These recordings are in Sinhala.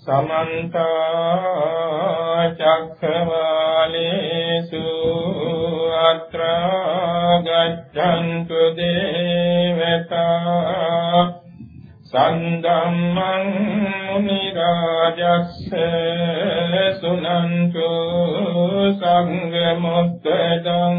සමන්ත චක්ඛවාලේසු අත්‍රා ගච්ඡන්තු දේවතා සන්ධම්මං මුනි රාජස්ස සුනන්තු සංඝ මොත්තදං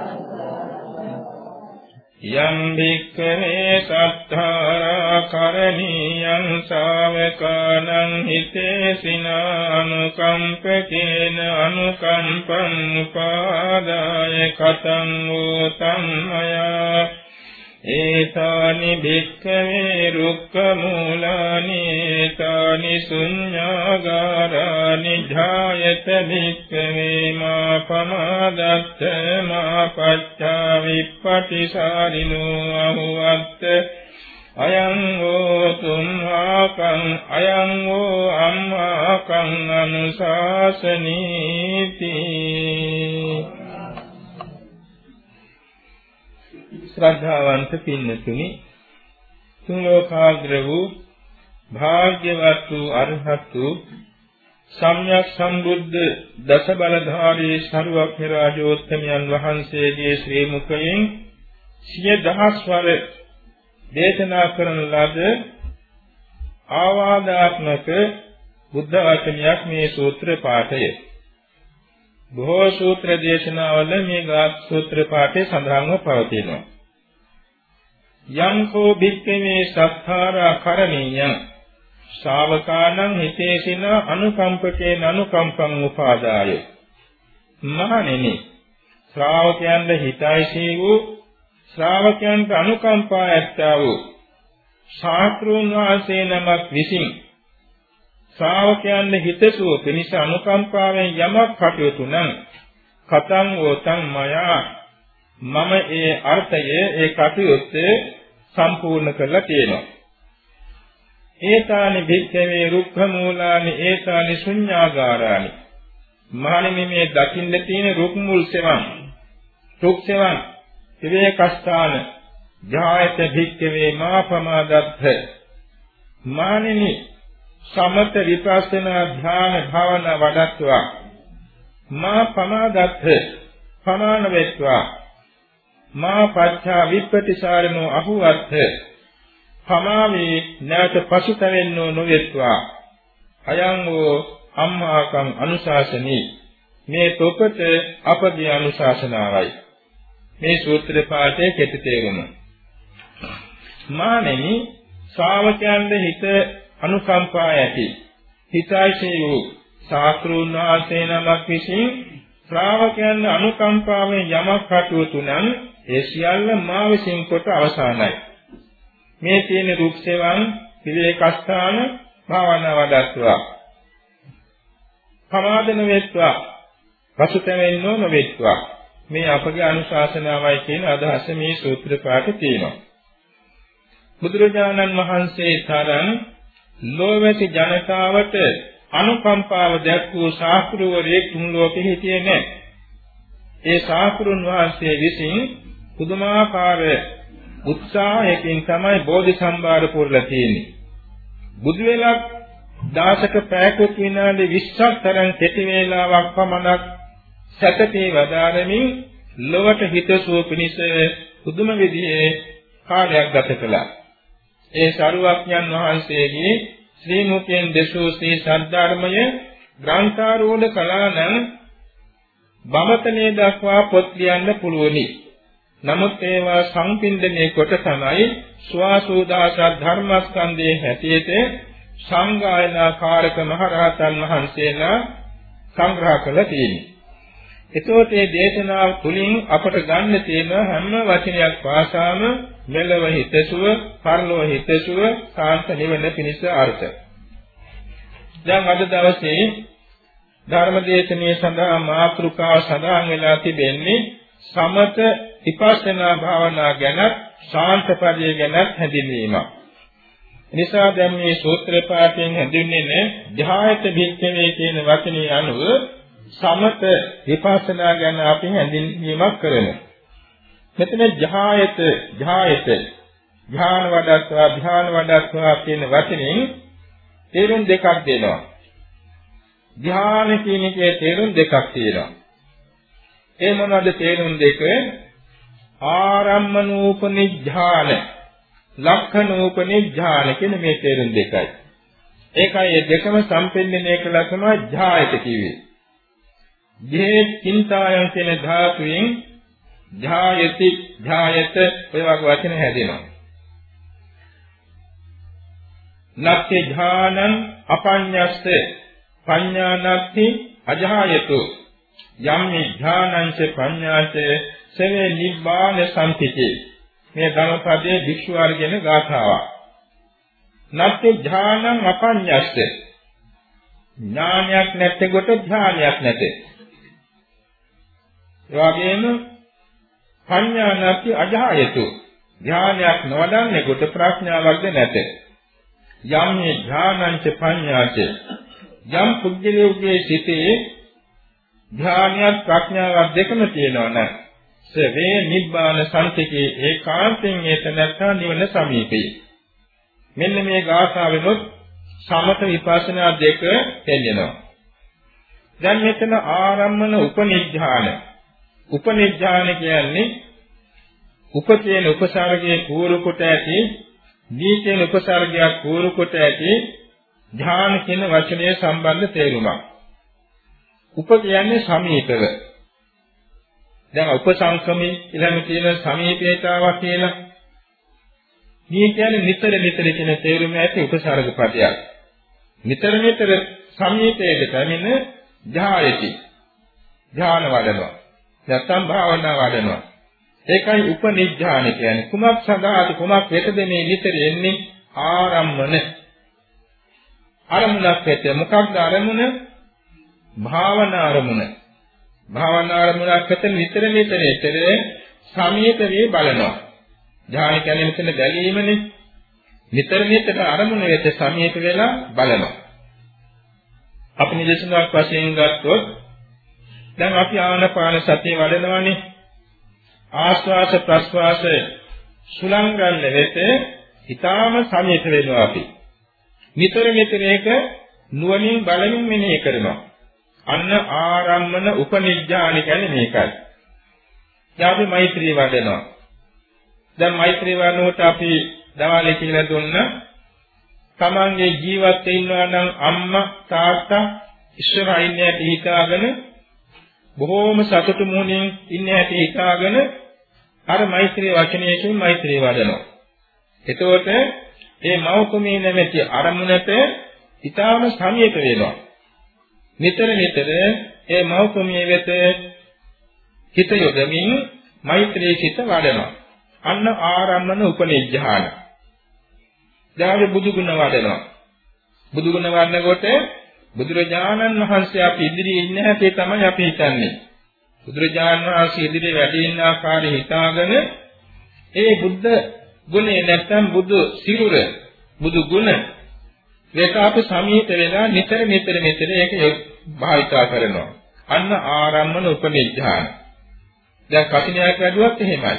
යම් භික්ඛවේ සත්තාරා කරණීයං ශාවකානං හිතේසිනානුකම්පකේන අනුකම්පං උපාදාය කතං වූ තම්මයා ඒතානි භික්ඛවේ රුක්ඛ මූලානි ඒතානි ශුඤ්ඤාගාරානි ධායත භික්ඛවේ මා පමාදත්ත මා පච්චා විප්පටිසාරිනෝ අහුවත් අයං වූ තුම්හාකං අයං වූ අම්මාකං අනුශාසනීති। ශ්‍රද්ධාවන්ත පින්නතුනි තුන් ලෝකාග්‍ර වූ භාග්‍යවත් වූ අරහත් වූ සම්්‍යක් සම්බුද්ධ දස බලධාරී සරුවක්ඛ රාජෝත්තමයන් වහන්සේගේ ශ්‍රී මුඛයෙන් සිය දහස් වර දේශනා කරන ලද ආවාදාත්මක බුද්ධ වචනයක් මේ සූත්‍ර පාඨය. බොහෝ සූත්‍ර දේශනාවල මේ ගාථ සූත්‍ර පාඨය සඳහන්ව පවතිනවා. යංකෝ භික්ඛවේ සත්තාරා කරණීයං ශාවකානං හිතේසින අනුකම්පකේ අනුකම්පං උපාදාය. මහණෙනි ශ්‍රාවකයන්ට හිතයිසී වූ ශ්‍රාවකයන්ට අනුකම්පා ඇත්තා වූ ශාස්ත්‍රුන් වහන්සේ නමක් විසින් ශ්‍රාවකයන්ට හිතසුව පිණිස අනුකම්පාවෙන් යමක් කටයුතු නම් කතං වෝතං මයා මම ඒ අර්ථයේ ඒ කටයුත්තේ සම්පූර්ණ කරලා තියෙනවා. ඒතානි භික්ඛවේ රුක්ඛ මූලානි ඒතානි ශුඤ්ඤාගාරානි. මහණෙනි මේ දකින්න තියෙන රුක් මුල් සෙවන්. රුක් සෙවන් විවේකස්ථාන ජායත භික්ඛවේ මා ප්‍රමාදත්ථ. මහණෙනි සමත විපස්සනා ධ්‍යාන භාවනා වඩත්වා මා ප්‍රමාදත්ථ ප්‍රමාණ වෙත්වා මා පච්චා විප්පටිසාරණෝ අහුවත්ථ පමාවේ නැවත පසුතැවෙන්නෝ නොවෙත්වා. අයං වූ අම්මාකම් අනුශාසනී. මේ තොපට අපගේ අනුශාසනාවයි. මේ සූත්‍ර පාඨයේ කෙටි තේරුම. මානෙනි ශ්‍රාවකයන්ගේ හිත අනුකම්පා ඇති. හිතයිසේ වූ ශාස්ත්‍රෝන් වහන්සේ නමක් විසින් ශ්‍රාවකයන් අනුකම්පාවෙන් යමක් කටයුතු නම් ඒ සියල්ල මා විසින් කොට අවසానයි. මේ තියෙන රුක්සෙවන් පිළිවෙකස්ථාන භාවනා වඩත්වා පමාදන වෙත්වා පසුතැවෙන්න නොවෙත්වා මේ අපගේ අනුශාසනාවයි කියන අදහස මේ සූත්‍ර පාඨේ තියෙනවා බුදුරජාණන් වහන්සේ තරම් ලෝවැසි ජනතාවට අනුකම්පාව දැක්වූ ශාස්ත්‍රවරයෙක් තුන් ලෝකෙ හිටියේ නැහැ. ඒ ශාස්ත්‍රුන් වහන්සේ විසින් පුදුමාකාර උත්සාහයකින් තමයි බෝධි සම්භාර පුරලා තියෙන්නේ. බුදු වෙලක් දාසක පැයකට විනාඩි 20ක් තරම් කෙටි වේලාවක් පමණක් සැතපී වදාරමින් ලොවට හිතසුව පිණිස පුදුම විදිහේ කාලයක් ගත කළා. ඒ සරුවක්ඥන් වහන්සේගේ ශ්‍රී මුඛයෙන් දසූ ශ්‍රී සද්ධර්මය ග්‍රන්ථාරෝධ කළා නම් බමතනේ දක්වා පොත් ලියන්න පුළුවනි. නමුත් ඒවා සංපින්දනයේ කොට තමයි ස්වාසෝදාස ධර්මස්කන්ධයේ හැටියට සංගායනාකාරක මහරහතන් වහන්සේලා සංග්‍රහ කළ තියෙන්නේ. එතකොට මේ දේශනාව තුළින් අපට ගන්න තියෙන හැම වචනයක් වාසාම මෙලව හිතසුව, පරලොව හිතසුව, සාන්ත නිවන පිණිස අර්ථ. දැන් අද දවසේ ධර්මදේශනයේ සඳහා මාතෘකාව සඳහන් වෙලා තිබෙන්නේ සමත විපස්සනා භාවනා ගැන ශාන්තපදයේ ගැන හැඳින්වීමක්. නිසා දැන් මේ සූත්‍ර පාඨයෙන් හැඳින්වෙන්නේ ධ්‍යායත භික්ඛවේ කියන වචනේ අනුව සමත විපස්සනා ගැන අපි හැඳින්වීමක් කරමු. මෙතන ධ්‍යායත ධ්‍යායත ධ්‍යාන වඩස්වා ධ්‍යාන වඩස්වා කියන වචنين තේරුම් දෙකක් දෙනවා. ධ්‍යාන කියන එකේ තේරුම් දෙකක් තියෙනවා. ඒ මොනවද තේරුම් දෙක? ආරම්මනෝපනිඥාන ලක්ඛනෝපනිඥාන කියන මේ තේරුම් දෙකයි. ඒකයි මේ දෙකම සම්පෙන්නනය කළා තමයි ධ්‍යායත කිව්වේ. ජේ චින්තායන් කියන ධාතුවෙන් ධායති ධායත ඔය වගේ වචන හැදෙනවා. නක්ඛ ධානං අපඤ්ඤස්ස පඤ්ඤානක්ඛි අජහායතු යම් ධානංච පඤ්ඤාච සවේ නිබ්බාන සම්පිති. මේ ධම්මපදයේ භික්ෂු වර්ගයන ගාථාවක්. නක්ඛ ධානං අපඤ්ඤස්ස. ඥානයක් නැත්තේ කොට ධානයක් නැතේ ඒ වගේම පඤ්ඤා නැති අජහයතු ඥානයක් නොවදන්නේ කොට ප්‍රඥාවක්ද නැත. යම් මේ ඥානංච පඤ්ඤාච යම් පුද්ගලයෙකුගේ සිතේ ඥානයක් ප්‍රඥාවක් දෙකම තියෙනවා නම් සවේ නිබ්බාන සම්තිකේ ඒකාන්තයෙන් ඒතනත්තා නිවන සමීපේ. මෙන්න මේ ගාථාවෙනොත් සමත විපස්සනා දෙක දෙන්නවා. දැන් මෙතන ආරම්මන උපනිඥාන උපනිඥාන කියන්නේ උප කියන උපසර්ගයේ කූරු කොට ඇති දී කියන උපසර්ගයක් කූරු කොට ඇති ධ්‍යාන කියන වචනයේ සම්බන්ධ තේරුමක්. උප කියන්නේ සමීපව. දැන් උපසංකමී ඊළඟ තියෙන සමීපේතාවක් කියලා. මේ කියන්නේ නිතර නිතර කියන තේරුම ඇති උපසර්ග පදයක්. නිතර නිතර සමීපයේ පැමිණ ධායති. ධාන වඩනවා. නැත්නම් භාවනා වඩනවා. ඒකයි උපනිඥාන කියන්නේ. කුමක් සඳහාද කුමක් වෙතද මේ නිතර එන්නේ ආරම්මන. අරමුණක් වෙත මොකක්ද අරමුණ? භාවනා අරමුණ. භාවනා අරමුණක් වෙත නිතර නිතර නිතර සමීප වේ බලනවා. ඥාන කියන්නේ මෙතන බැලීමනේ. නිතර නිතර අරමුණ වෙත සමීප වෙලා බලනවා. අපි නිදර්ශනයක් වශයෙන් ගත්තොත් දැන් අපි ආනපාන සතිය වඩනවානේ. ආස්වාස ප්‍රස්වාස සුලංගන්න වෙත ඊටාම සමීප වෙනවා අපි. නිතර නිතර ඒක නුවණින් බලමින් මෙනෙහි කරනවා. අන්න ආරම්මන උපනිඥාන කියන්නේ මේකයි. දැන් අපි මෛත්‍රී වඩනවා. දැන් මෛත්‍රී වඩනකොට අපි දවාලේ කියලා දුන්න තමන්ගේ ජීවත් වෙන්නවා නම් අම්මා තාත්තා ඉස්සරහින් යටි හිතාගෙන බොහෝම සතුටු මුහුණින් ඉන්න හැටි හිතාගෙන අර මෛත්‍රී වචනයකින් මෛත්‍රී වඩනවා. එතකොට මේ මෞකමී නැමැති අරමුණට ඊටාම සමීප වෙනවා. නිතර නිතර මේ මෞකමී වෙත හිත යොදමින් මෛත්‍රී සිත වඩනවා. අන්න ආරම්මන උපනිජ්ජහාන. දාවේ බුදු ගුණ වඩනවා. බුදු ගුණ වඩනකොට බුදුරජාණන් වහන්සේ අපි ඉදිරියේ ඉන්න හැටි තමයි අපි හිතන්නේ. බුදුරජාණන් වහන්සේ ඉදිරියේ වැඩ ඉන්න ආකාරය හිතාගෙන ඒ බුද්ධ ගුණේ නැත්තම් බුදු සිරුර බුදු ගුණ මේක අපි සමීප වෙලා නිතර නිතර නිතර ඒක භාවිතා කරනවා. අන්න ආරම්මන උපනිඥාන. දැන් කසිනියක් වැඩුවත් එහෙමයි.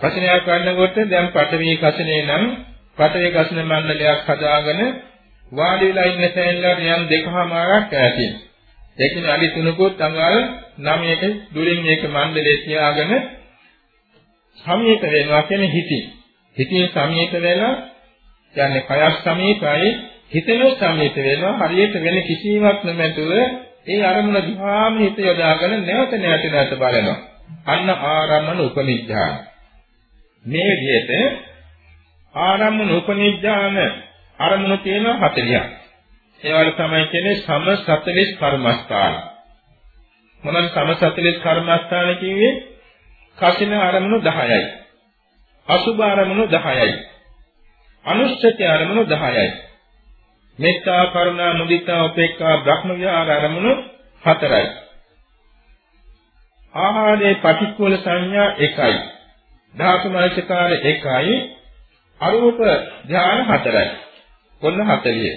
කසිනියක් ගන්නකොට දැන් පඨවි කසිනේ නම් පඨවි කසින මණ්ඩලයක් හදාගෙන වාඩි වෙලා ඉන්න තැනලා යම් දෙකමාරක් ඈතින්. ඒකනේ අලි තුනකුත් අඟල් 9ක දුරින් මේක මණ්ඩලේ තියාගෙන සමීප වෙනවා කියන්නේ හිතින්. හිතින් සමීප වෙලා කියන්නේ කයස් සමීපයි හිතෙන සමීප වෙනවා හරියට වෙන කිසිවක් නැමැතුව ඒ අරමුණ දිහාම හිත යොදාගෙන නැවත නැවත නැවත බලනවා. අන්න ආරම්මන උපනිඥාන. මේ විදිහට ආරම්මන උපනිඥාන අරමුණු තියෙනවා 40ක්. ඒවල තමයි කියන්නේ සම 40 කර්මස්ථාන. මොනවාද සම 40 කර්මස්ථාන කිව්වේ? කසින අරමුණු 10යි. අසුභ අරමුණු 10යි. අනුස්සති අරමුණු 10යි. මෙත්තා කරුණා මුදිතා උපේක්ඛා බ්‍රහ්ම විහාර අරමුණු හතරයි. ආහාරයේ පටික්කුල සංඥා එකයි. ධාතු මනසිකාර එකයි. අරූප ධාන හතරයි. කොන්න 40.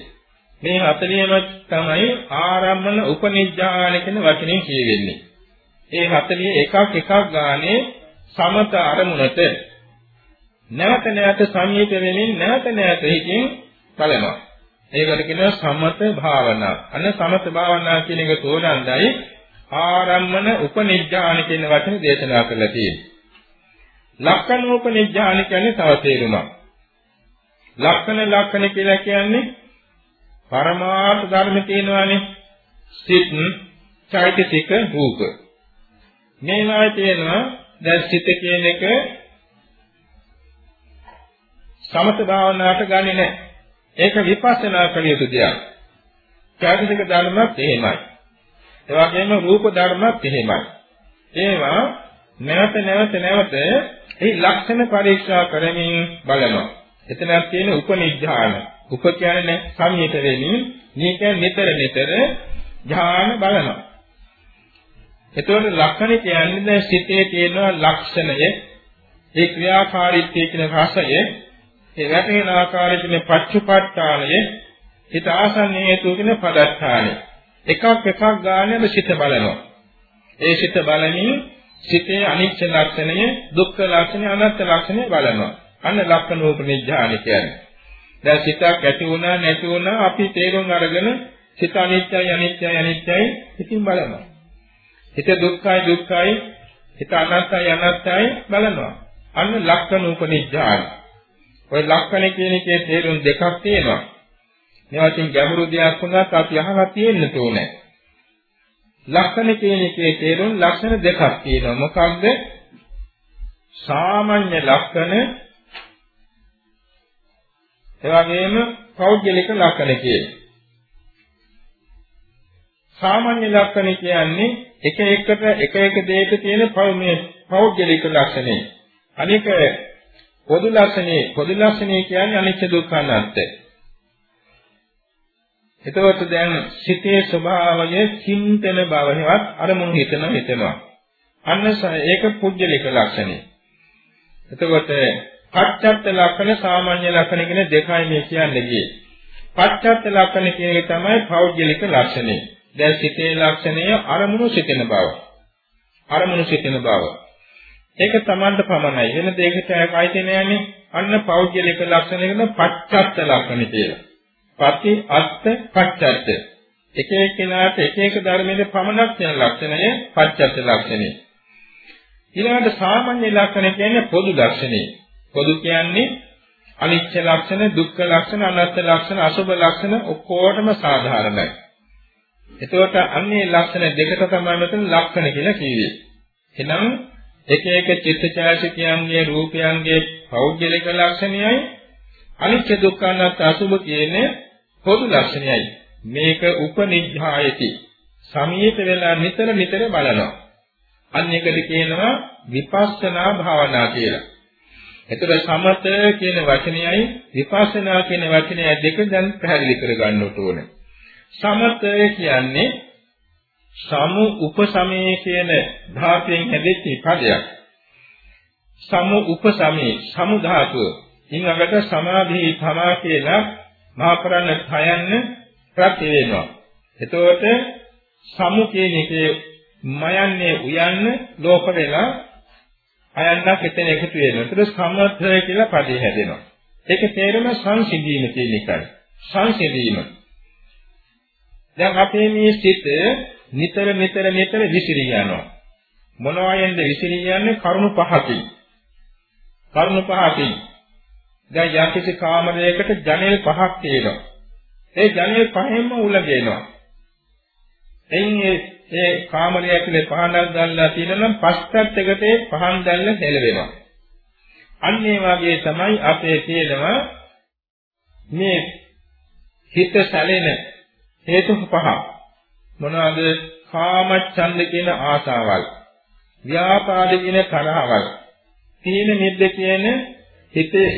මේ 40ම තමයි ආරම්මන උපනිජ්ජාන කියන වචනේ කියවෙන්නේ. ඒ 40 එකක් එකක් ගානේ සමත අරමුණට නැවත නැවත සංයත වෙමින් නැවත නැවත හිතින් බලනවා. ඒකට කියනවා සමත භාවනා. අන්න සමත භාවනා කියන එක තෝරන්නයි ආරම්මන උපනිඥාන කියන වචනේ දේශනා කරලා තියෙන්නේ. ලක්කනෝපනිඥාන කියන්නේ තව තේරුමක්. ලක්ෂණ ලක්ෂණ කියලා කියන්නේ පරමාර්ථ ධර්ම තියෙනවානේ. සිත්, චෛතසික, රූප. මේවායි තියෙනවා දැන් සිත කියන එක සමත භාවනාවට ගන්නේ නැහැ. ඒක විපස්සනා කළ යුතු දෙයක්. චෛතසික ධර්මත් එහෙමයි. ඒ වගේම රූප ධර්මත් එහෙමයි. ඒවා නැවත නැවත නැවත ඒ ලක්ෂණ පරීක්ෂා කරමින් බලනවා. එතනක් තියෙන උපනිඥාන. උප කියන්නේ සමීප වෙමින්, මේ කියන්නේ නිතර නිතර ඥාන බලනවා. එතකොට ලක්ෂණ කියන්නේ දැන් සිතේ තියෙන ලක්ෂණය, ඒ ක්‍රියාකාරීත්වයේ කියන රසය, ඒ වැටෙන ආකාරයේ තියෙන පච්චුපට්ඨානය, හිත ආසන්න හේතු කියන පදස්ථානය. එකක් එකක් ගානේ සිත බලනවා. ඒ සිත බලමින් සිතේ අනිච්ච ලක්ෂණය, දුක්ඛ ලක්ෂණය, අනාත්ම ලක්ෂණය බලනවා. අන්න ලක්ෂණෝපනිඥාන කියන්නේ. දැන් සිතක් ඇති වුණා නැති වුණා අපි තේරුම් අරගෙන සිත අනිත්‍යයි අනිත්‍යයි අනිත්‍යයි ඉතින් බලනවා. හිත දුක්ඛයි දුක්ඛයි හිත අනාත්මයි අනාත්මයි බලනවා. අන්න ලක්ෂණෝපනිඥාන. ওই ලක්ෂණ කියන එකේ තේරුම් දෙකක් තියෙනවා. මේවාටින් ගැඹුරු දෙයක් වුණත් අපි අහලා තියෙන්න ඕනේ. ලක්ෂණ කියන එකේ තේරුම් ලක්ෂණ දෙකක් තියෙනවා. මොකක්ද? සාමාන්‍ය ලක්ෂණ එවැගේම පෞද්ගලික ලක්ෂණ කියන්නේ. සාමාන්‍ය ලක්ෂණ කියන්නේ එක එකට එක එක දෙයක තියෙන මේ පෞද්ගලික ලක්ෂණේ. අනික පොදු ලක්ෂණේ පොදු ලක්ෂණේ කියන්නේ අනිත්‍ය දුක්ඛ අනාත්ම. එතකොට දැන් සිතේ ස්වභාවය චින්තන බවවත් අරමුණු හිතන හිතනවා. අන්න ඒක පුජ්‍යලික ලක්ෂණේ. එතකොට පච්චත්ත ලක්ෂණ සාමාන්‍ය ලක්ෂණ කියන දෙකයි මේ කියන්නේ ගියේ. පච්චත්ත ලක්ෂණ කියන එක තමයි පෞද්ගලික ලක්ෂණය. දැන් සිතේ ලක්ෂණය අරමුණු සිතෙන බව. අරමුණු සිතෙන බව. ඒක Tamanට පමණයි. වෙන දෙයකට ඇයිති නෑනේ. අන්න පෞද්ගලික ලක්ෂණ කියන පච්චත්ත ලක්ෂණ කියලා. පති අත්ත පච්චත්ත. එක එක්කෙනාට එක එක ධර්මයේ පමණක් යන ලක්ෂණය පච්චත්ත ලක්ෂණය. ඊළඟට සාමාන්‍ය ලක්ෂණ කියන්නේ පොදු ලක්ෂණය. පොදු කියන්නේ අනිච්ච ලක්ෂණ, දුක්ඛ ලක්ෂණ, අනාත්ම ලක්ෂණ, අසුභ ලක්ෂණ ඔක්කොටම සාධාරණයි. එතකොට අන්නේ ලක්ෂණ දෙකට තමයි මෙතන ලක්ෂණ කියලා කිව්වේ. එහෙනම් එක එක චිත්තචෛතසිකයන්ගේ රූපයන්ගේ පෞද්ගලික ලක්ෂණයයි අනිත්‍ය දුක්ඛ අනාත්ම අසුභ කියන්නේ පොදු ලක්ෂණයයි. මේක උපනිඥායති. සමීප වෙලා නිතර නිතර බලනවා. අන්න එකට කියනවා විපස්සනා භාවනා කියලා. එතකොට සමත කියන වචනයයි විපස්සනා කියන වචනය දෙක දැන් පැහැදිලි කරගන්නට ඕනේ. සමත කියන්නේ සමු උපසමයේ කියන ධාතුවෙන් හැදෙච්ච පදයක්. සමු උපසමයේ සමු ධාතුව. ඊළඟට සමාධි තමා කියලා මහපරණ හයන්න ප්‍රත්‍ය වෙනවා. එතකොට සමු කියන එකේ මයන්නේ උයන්න ලෝක වෙලා අයන්නක් එතන එකතු වෙනවා. ඒතර සමථය කියලා පදේ හැදෙනවා. ඒකේ තේරුම සංසිඳීම කියන එකයි. සංසිඳීම. දැන් අපේ මේ සිත නිතර නිතර නිතර විසිරී යනවා. මොනවායෙන්ද විසිරී යන්නේ? කරුණු පහකින්. කරුණු පහකින්. දැන් යම්කිසි කාමරයකට ජනෙල් පහක් තියෙනවා. ඒ ජනෙල් පහෙන්ම උලගෙනවා. එයින් ඒ කාමරය ඇතුලේ පහනක් දැල්ලා තියෙනනම් පස්සත්තකට පහන් දැල්ල හෙලවෙනවා. අන්න ඒ වගේ තමයි අපේ තියෙනවා මේ හිත සැලෙන හේතු පහ. මොනවාද? කාමච්ඡන්ද කියන ආසාවල්. ව්‍යාපාද කියන තරහවල්. තීන මිද්ද කියන හිතේ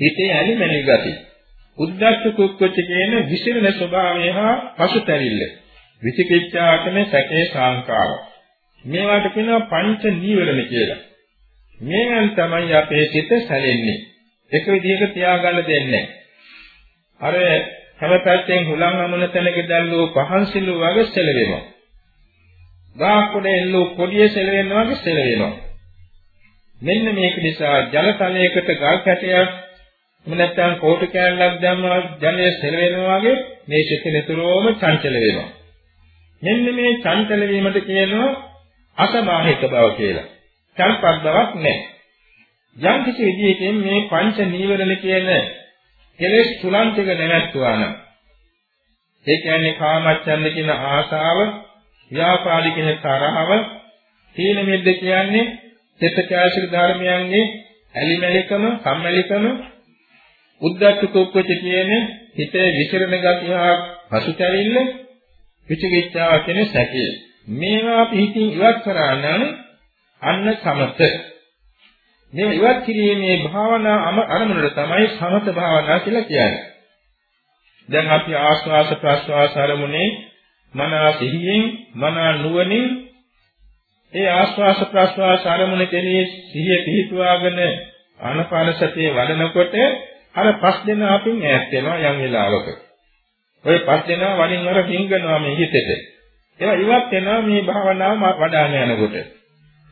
හිතේ ඇලිමැලි ගති. උද්දච්ච කුක්කුච්ච කියන විසිරෙන ස්වභාවය හා පසුතැවිල්ල. විචිකිච්ඡාටම සැකේ සංකාර. මේවට කියනවා පංච නීවරණ කියලා. මේෙන් තමයි අපේ සිත සැලෙන්නේ. එක විදිහක තියාගන්න දෙන්නේ අර හැම පැත්තෙන් හුලං අමන තැනක දැල්ලෝ පහන් සිල්ලු වගේ සැලෙනවා. ගාකොඩේ එල්ලෝ පොඩිය සැලෙනවා වගේ සැලෙනවා. මෙන්න මේක නිසා ජල තලයකට ගල් කැටයක් නැත්නම් කෝටු කෑල්ලක් දැම්මම ජලය සැලෙනවා වගේ මේ සිත නිතරම චංචල වෙනවා. මෙන්න මේ චංචල වීමට කියනවා අසමාහිත බව කියලා. චල්පත් බවක් නැහැ. යම් කිසි විදියකින් මේ පංච නීවරණ කියන කෙලෙස් තුලන් ටික නැවැත්තුවා නම් ඒ කියන්නේ කාමච්ඡන්ද කියන ආශාව, ව්‍යාපාදික කියන තරහව, තීන මිද්ද කියන්නේ චිත්තචෛතසික ධර්මයන්ගේ ඇලිමැලිකම, කම්මැලිකම, උද්දච්ච කුක්කුච්ච කියන්නේ හිතේ විසිරණ ගතිය හා පසුතැවිල්ල විචිකිච්ඡාව කියන සැකය. මේවා අපි හිතින් ඉවත් කරා නම් අන්න සමත. මේ ඉවත් කිරීමේ භාවනා අරමුණට තමයි සමත භාවනා කියලා කියන්නේ. දැන් අපි ආස්වාස ප්‍රස්වාස අරමුණේ මනස සිහියෙන් මන නුවණින් ඒ ආස්වාස ප්‍රස්වාස අරමුණ කෙරෙහි සිහිය පිහිටුවාගෙන ආනපාන සතිය වඩනකොට අර පස් දෙන අපින් ඈත් වෙනවා යම් වෙලාවක. ඔය පස් දෙනා වලින් වර හින්ගනවා මේ හිතෙට. ඒවා ඉවත් වෙනවා මේ භාවනාව වඩාන යනකොට.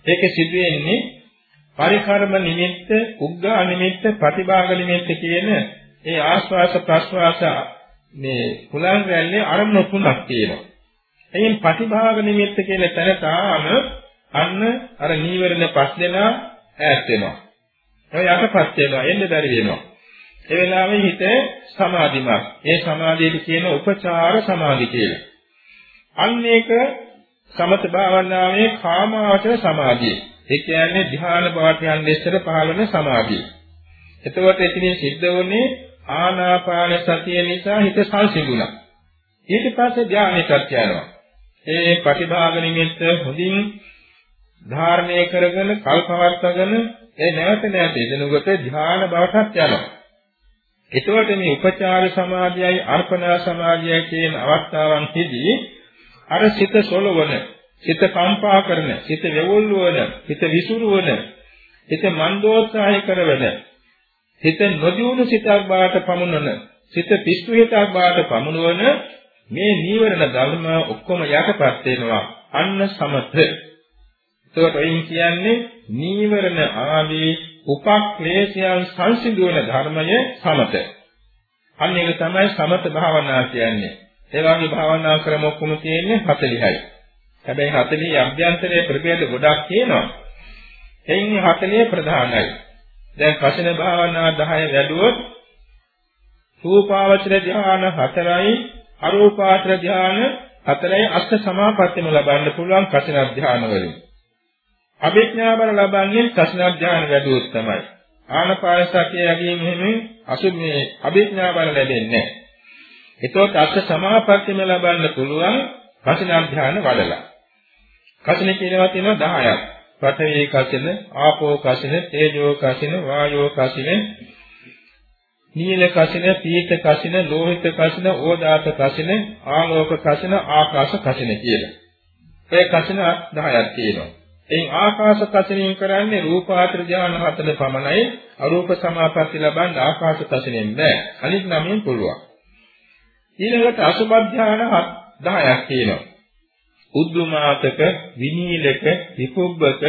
ඒක සිදු වෙන්නේ පරිකර්ම නිමිත්ත, උග්ගා නිමිත්ත, ප්‍රතිභාග නිමිත්ත කියන ඒ ආස්වාස ප්‍රස්වාස මේ කුලං රැල්ලේ අරමුණු තුනක් තියෙනවා. එයින් ප්‍රතිභාග නිමිත්ත කියන තැන තාම අන්න අර නීවරණ පස් දෙනා ඈත් වෙනවා. ඔය යටපත් වෙනවා, එන්න බැරි වෙනවා. ඒ වෙලාවේ හිත සමාධිමත්. ඒ සමාධියට කියන උපචාර සමාධි කියලා. අන්න ඒක සමත භාවනාවේ කාමාවචර සමාධිය. ඒ කියන්නේ ධ්‍යාන බවට යන ඉස්සර පහළන සමාධිය. එතකොට එතනින් සිද්ධ වුණේ ආනාපාන සතිය නිසා හිත සංසිඳුණා. ඊට පස්සේ ධ්‍යානයකට යනවා. ඒ ප්‍රතිභාග නිමිත්ත හොඳින් ධාරණය කරගෙන කල්පවර්තගෙන ඒ නැවත නැවත එදෙනුකට ධ්‍යාන බවටත් යනවා. එතකොට මේ උපචාර සමාධියයි අර්පණා සමාධියයි කියන අවස්ථාවන්හිදී අර සිත සොලවන, සිත කම්පා කරන, සිත වෙවුල්වන, සිත විසුරුවන, සිත මන්දෝත්සාහය කරවන, සිත නොදියුණු සිතක් බවට පමුණවන, සිත පිස්සු හිතක් බවට පමුණවන මේ නීවරණ ධර්ම ඔක්කොම යටපත් වෙනවා අන්න සමත. ඒකට එයින් කියන්නේ නීවරණ ආදී උපක්ලේශයන් සංසිඳුවන ධර්මය සමත. අන්න ඒක තමයි සමත භාවනා කියන්නේ. ඒ වගේ භාවනා ක්‍රම ඔක්කොම තියෙන්නේ 40යි. හැබැයි 40 අභ්‍යන්තරයේ ප්‍රභේද ගොඩක් තියෙනවා. එයින් 40 ප්‍රධානයි. දැන් කසින භාවනා 10 වැඩුවොත් රූපාවචර ධ්‍යාන 4යි අරූපාවචර ධ්‍යාන 4යි අෂ්ට සමාපත්තියම ලබන්න පුළුවන් කසින ධ්‍යාන වලින්. අභිඥා බල ලබන්නේ කසින ධ්‍යාන වැඩුවොත් තමයි. ආනපාන සතිය යකින් මෙහෙම අසු මේ අභිඥා බල ලැබෙන්නේ නැහැ. ඒතකොට අෂ්ට සමාපත්තියම ලබන්න පුළුවන් කසින ධ්‍යාන වඩලා. කසින කියනවා තියෙනවා 10ක්. පඨවි කසින, ආපෝ කසින, තේජෝ කසින, වායෝ කසින, නීල කසින, පීත කසින, ලෝහිත කසින, ඕදාත කසින, ආලෝක කසින, ආකාශ කසින කියලා. ඒ කසින 10ක් තියෙනවා. එයින් ආකාශ කසිනින් කරන්නේ රූපාත්‍ර ධාන හතර පමණයි අරූප සමාපatti ලබන්න ආකාශ කසිනෙන් බෑ අනිත් නමෙන් පුළුවන් ඊළඟට අසුබ ධාන 10ක් තියෙනවා උද්දුමාතක විනීලක විකුබ්බක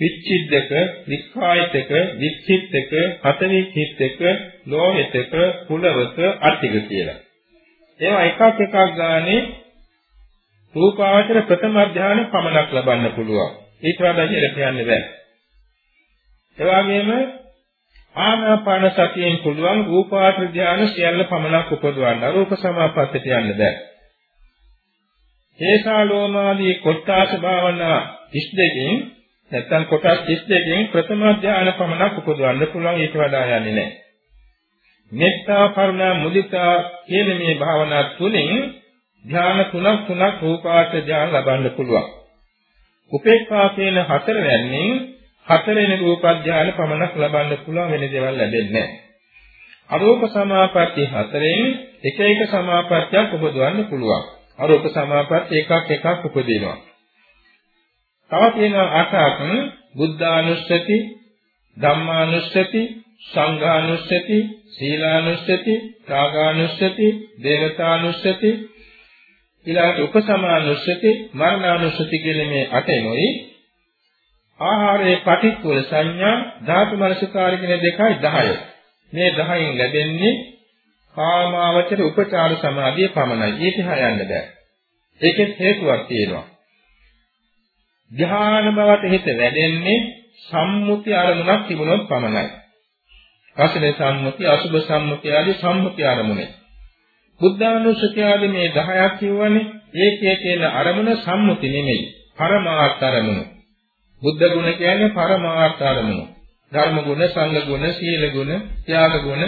විච්ඡිද්දක වික්ඛායතක විච්ඡිත්තක හතවිච්ඡිත්තක ලෝහිතක කුලවක අට්ටික කියලා ඒවා එකක් එකක් ගානේ රූපාවචර ප්‍රථම ධානය පමණක් ලබන්න පුළුවන් ඊට වඩා ඉහළට යන්න බෑ. ඒ වගේම ආනාපාන සතියෙන් පුළුවන් රූපාත්‍ර ධානය සියල්ල පමණක් උපදවන්න. රූප සමාපත්තට යන්න බෑ. හේසාලෝමාදී කොට්ටාස භාවනා 32කින් නැත්තම් කොටස් 32කින් ප්‍රථම ධානය පමණක් උපදවන්න පුළුවන් ඊට වඩා යන්නේ නැහැ. මෙත්තා කරුණා මුදිතා කියන මේ භාවනා තුලින් ධ්‍යාන තුනක් තුනක් රූපාර්ථ ධ්‍යාන ලබන්න පුළුවන්. උපේක්ඛා කියන හතර වැන්නේ හතරෙනි රූපඥාන පමණක් ලබන්න පුළුවන් වෙන දේවල් ලැබෙන්නේ නැහැ. අරූප සමාපatti හතරෙන් එක එක සමාපත්තියක් උපදවන්න පුළුවන්. අරූප සමාපatti එකක් එකක් උපදිනවා. තව තියෙනවා අටක් බුද්ධානුස්සති, ධම්මානුස්සති, සංඝානුස්සති, සීලානුස්සති, රාගානුස්සති, දේවතානුස්සති, ඊළඟට උපසමානුස්සති මරණානුස්සති කියන මේ අටෙනොයි ආහාරයේ පටික්කුල සංඥා ධාතු මනසිකාරය කියන දෙකයි 10. මේ 10න් ලැබෙන්නේ කාමාවචර උපචාර සමාධිය පමණයි. ඊට හයන්න බෑ. ඒකෙත් හේතුවක් තියෙනවා. ධ්‍යාන බවට හිත වැඩෙන්නේ සම්මුති අරමුණක් තිබුණොත් පමණයි. රසනේ සම්මුති, අසුභ සම්මුති ආදී සම්මුති අරමුණේ. බුද්ධානුස්සතිය ආදී මේ 10ක් කියවනේ ඒකේ තියෙන අරමුණ සම්මුති නෙමෙයි පරමාර්ථ අරමුණ. බුද්ධ ගුණ කියන්නේ පරමාර්ථ අරමුණ. ධර්ම ගුණ, සංඝ ගුණ, සීල ගුණ, ත්‍යාග ගුණ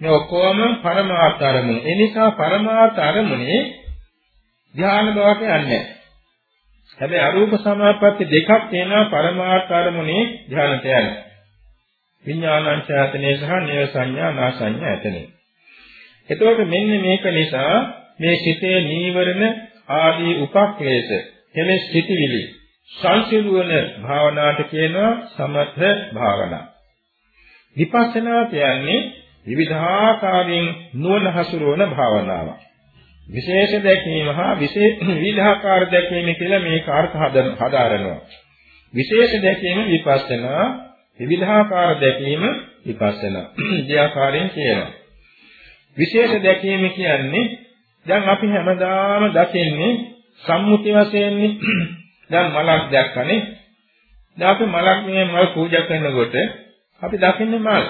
මේ ඔක්කොම පරමාර්ථ අරමුණ. ඒ නිසා පරමාර්ථ අරමුණේ ධ්‍යාන බවට යන්නේ හැබැයි අරූප සමාපatti දෙකක් තියෙනවා පරමාර්ථ අරමුණේ ධ්‍යානට යන්නේ. විඥානංචයතනේ සහ නේව සංඥා නා සංඥා ඇතනේ. එතකොට මෙන්න මේක නිසා මේ සිතේ නීවරණ ආදී උපක්ලේශ කෙලෙස් සිටිවිලි සංසිඳුවන භාවනාවට කියනවා සමථ භාවනා. විපස්සනා කියන්නේ විවිධාකාරයෙන් නුවණ හසුරවන භාවනාවක්. විශේෂ දැකීම හා විශේෂ විවිධාකාර දැකීම කියලා මේක අර්ථ හදාරනවා. විශේෂ දැකීම විපස්සනා විවිධාකාර දැකීම විපස්සනා. මේ ආකාරයෙන් කියනවා. විශේෂ දැකීම කියන්නේ දැන් අපි හැමදාම දකින්නේ සම්මුති වශයෙන් දැන් මලක් දැක්කනේ දැන් අපි මලක් මේ මල් පූජා කරනකොට අපි දකින්නේ මල්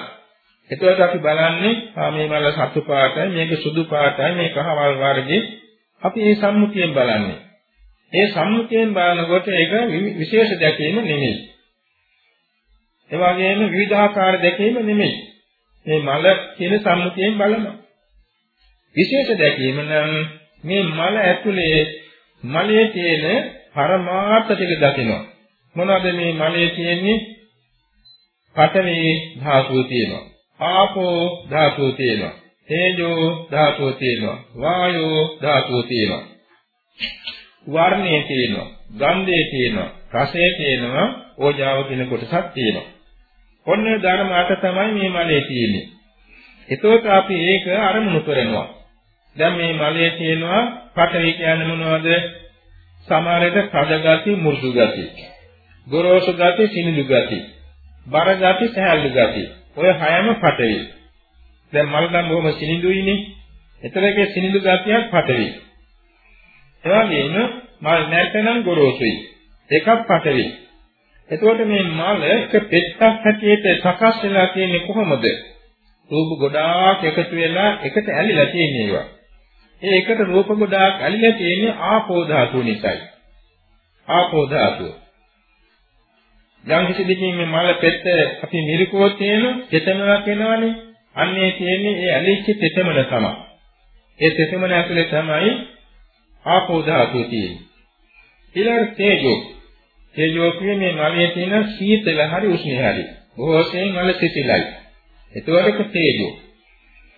එතකොට අපි බලන්නේ ආ මේ මල සතු පාටයි මේක සුදු පාටයි මේක කහවල් වර්ගයේ අපි මේ සම්මුතියෙන් බලන්නේ ඒ සම්මුතියෙන් බලනකොට ඒක විශේෂ දැකීම නෙමෙයි ඒ වගේම විවිධාකාර දැකීම නෙමෙයි මේ මල කියන සම්මුතියෙන් බලනවා විශේෂ දැකීම නම් මේ මල ඇතුලේ මලයේ තියෙන පරමාර්ථ ටික දකිනවා. මොනවද මේ මලයේ තියෙන්නේ? පඨවි ධාතුව තියෙනවා. ආපෝ ධාතුව තියෙනවා. තේජෝ ධාතුව තියෙනවා. වායෝ ධාතුව තියෙනවා. වර්ණයේ තියෙනවා. ගන්ධයේ තියෙනවා. රසයේ තියෙනවා. ඕජාව කියන කොටසක් තියෙනවා. ඔන්න ධර්ම අට තමයි මේ මලේ තියෙන්නේ. එතකොට අපි ඒක අරමුණු කරනවා. දැන් මේ මලයේ තියෙනවා පඨවි කියන්නේ මොනවද? සමහරට කඩ ගති, මුරුදු ගති. ගොරෝසු ගති, සිනිඳු ගති. බර ගති, සහැල්ලු ගති. ඔය හයම පඨවි. දැන් මල් නම් බොහොම සිනිඳුයිනේ. එතරගේ සිනිඳු ගතියක් පඨවි. ඒ වගේම මල් නැත්නම් ගොරෝසුයි. එකක් පඨවි. එතකොට මේ මල එක පෙත්තක් හැටියට සකස් වෙලා තියෙන්නේ කොහොමද? රූප ගොඩාක් එකතු වෙලා එකට ඇලිලා තියෙන ඒවා. ඒ එකට රූප ගොඩාක් ඇලිලා තියෙන්නේ ආපෝ ධාතුව නිසායි. ආපෝ ධාතුව. යම් කිසි දෙකින් මේ මල පෙත්ත අපි මිරිකුවොත් තියෙන තෙතමනක් වෙනවනේ. අන්නේ තියෙන්නේ ඒ ඇලිච්ච තෙතමන තමයි. ඒ තෙතමන ඇතුලේ තමයි ආපෝ ධාතුව තියෙන්නේ. ඊළඟ තේජෝ. තේජෝ කියන්නේ මලයේ තියෙන සීතල හරි උෂ්ණ හරි. බොහෝසෙන් මල සිසිලයි. ඒතකොට තේජෝ.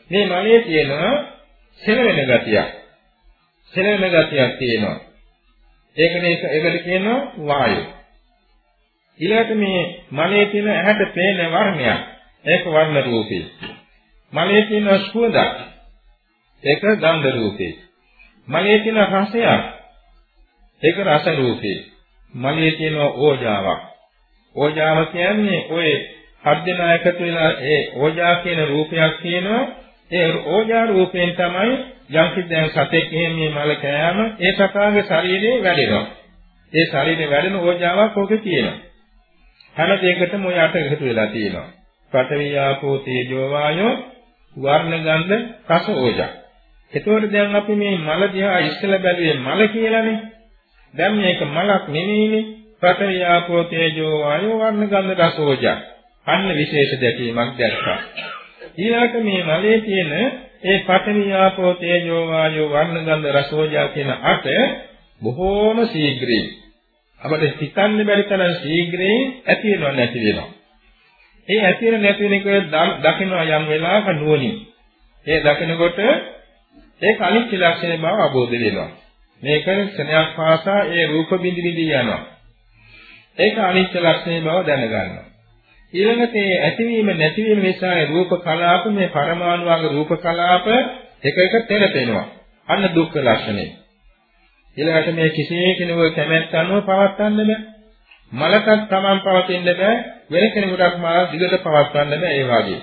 මේ මලයේ තියෙන සෙලවෙන ගතියක්. සෙලවෙන ගතියක් තියෙනවා. ඒකනේ ඒකට කියනවා වායු. ඊළඟට මේ මලයේ තියෙන ඇහැට පේන වර්ණයක්. ඒක වර්ණ රූපේ. මලයේ තියෙන සුවඳක්. ඒක ගන්ධ රූපේ. මලයේ තියෙන රසයක්. ඒක රස රූපේ. මලයේ තියෙන ඕජාවක්. ඕජාව කියන්නේ ඔය හත් දෙනා එකතු වෙලා ඒ ඕජා කියන රූපයක් තියෙනවා. ඒ ඕජා රූපයෙන් තමයි යම් කිසි දැන් සතෙක් එහෙම මේ මල කෑම ඒ සතාගේ ශරීරේ වැඩෙනවා. ඒ ශරීරේ වැඩෙන ඕජාවක් ඔකේ තියෙනවා. හැම දෙයකටම ඔය අට එකතු වෙලා තියෙනවා. පඨවි ආපෝ තේජෝ වායෝ වර්ණ ගන්ධ රස ඕජා. එතකොට දැන් අපි මේ මල දිහා ඉස්සෙල්ලා බැලුවේ මල කියලානේ. දැන් මේක මලක් නෙමෙයිනේ. පඨවි ආපෝ තේජෝ වායෝ වර්ණ ගන්ධ රස ඕජා. අන්න විශේෂ දැකීමක් දැක්කා. ඊළඟට මේ මලේ තියෙන ඒ පඨවි ආපෝ තේජෝ වායෝ වර්ණ ගන්ධ රස ඕජා කියන අට බොහෝම ශීඝ්‍රයෙන් අපිට හිතන්න බැරි තරම් ශීඝ්‍රයෙන් ඇති වෙනව නැති වෙනවා. ඒ ඇති වෙන නැති වෙන එක දකිනවා යම් වෙලාවක නුවණින්. ඒ දකිනකොට ඒක අනිත්‍ය ලක්ෂණ බව අවබෝධ වෙනවා. මේක ක්ෂණයක් පාසා ඒ රූප බිඳි බිඳි යනවා. ඒක අනිත්‍ය ලක්ෂණ බව දැනගන්නවා. ඊළඟට ඒ ඇතිවීම නැතිවීම නිසා රූප කලාප මේ පරමාණු වගේ රූප කලාප එක එක තෙරපෙනවා. අන්න දුක්ඛ ලක්ෂණය. ඊළඟට මේ කිසි කෙනෙකුගේ කැමැත්ත අනුව පවත්වන්න බෑ. මලකත් Taman පවතින්න බෑ. වෙන කෙනෙකුටත් මා දිගට පවත්වන්න බෑ ඒ වගේ.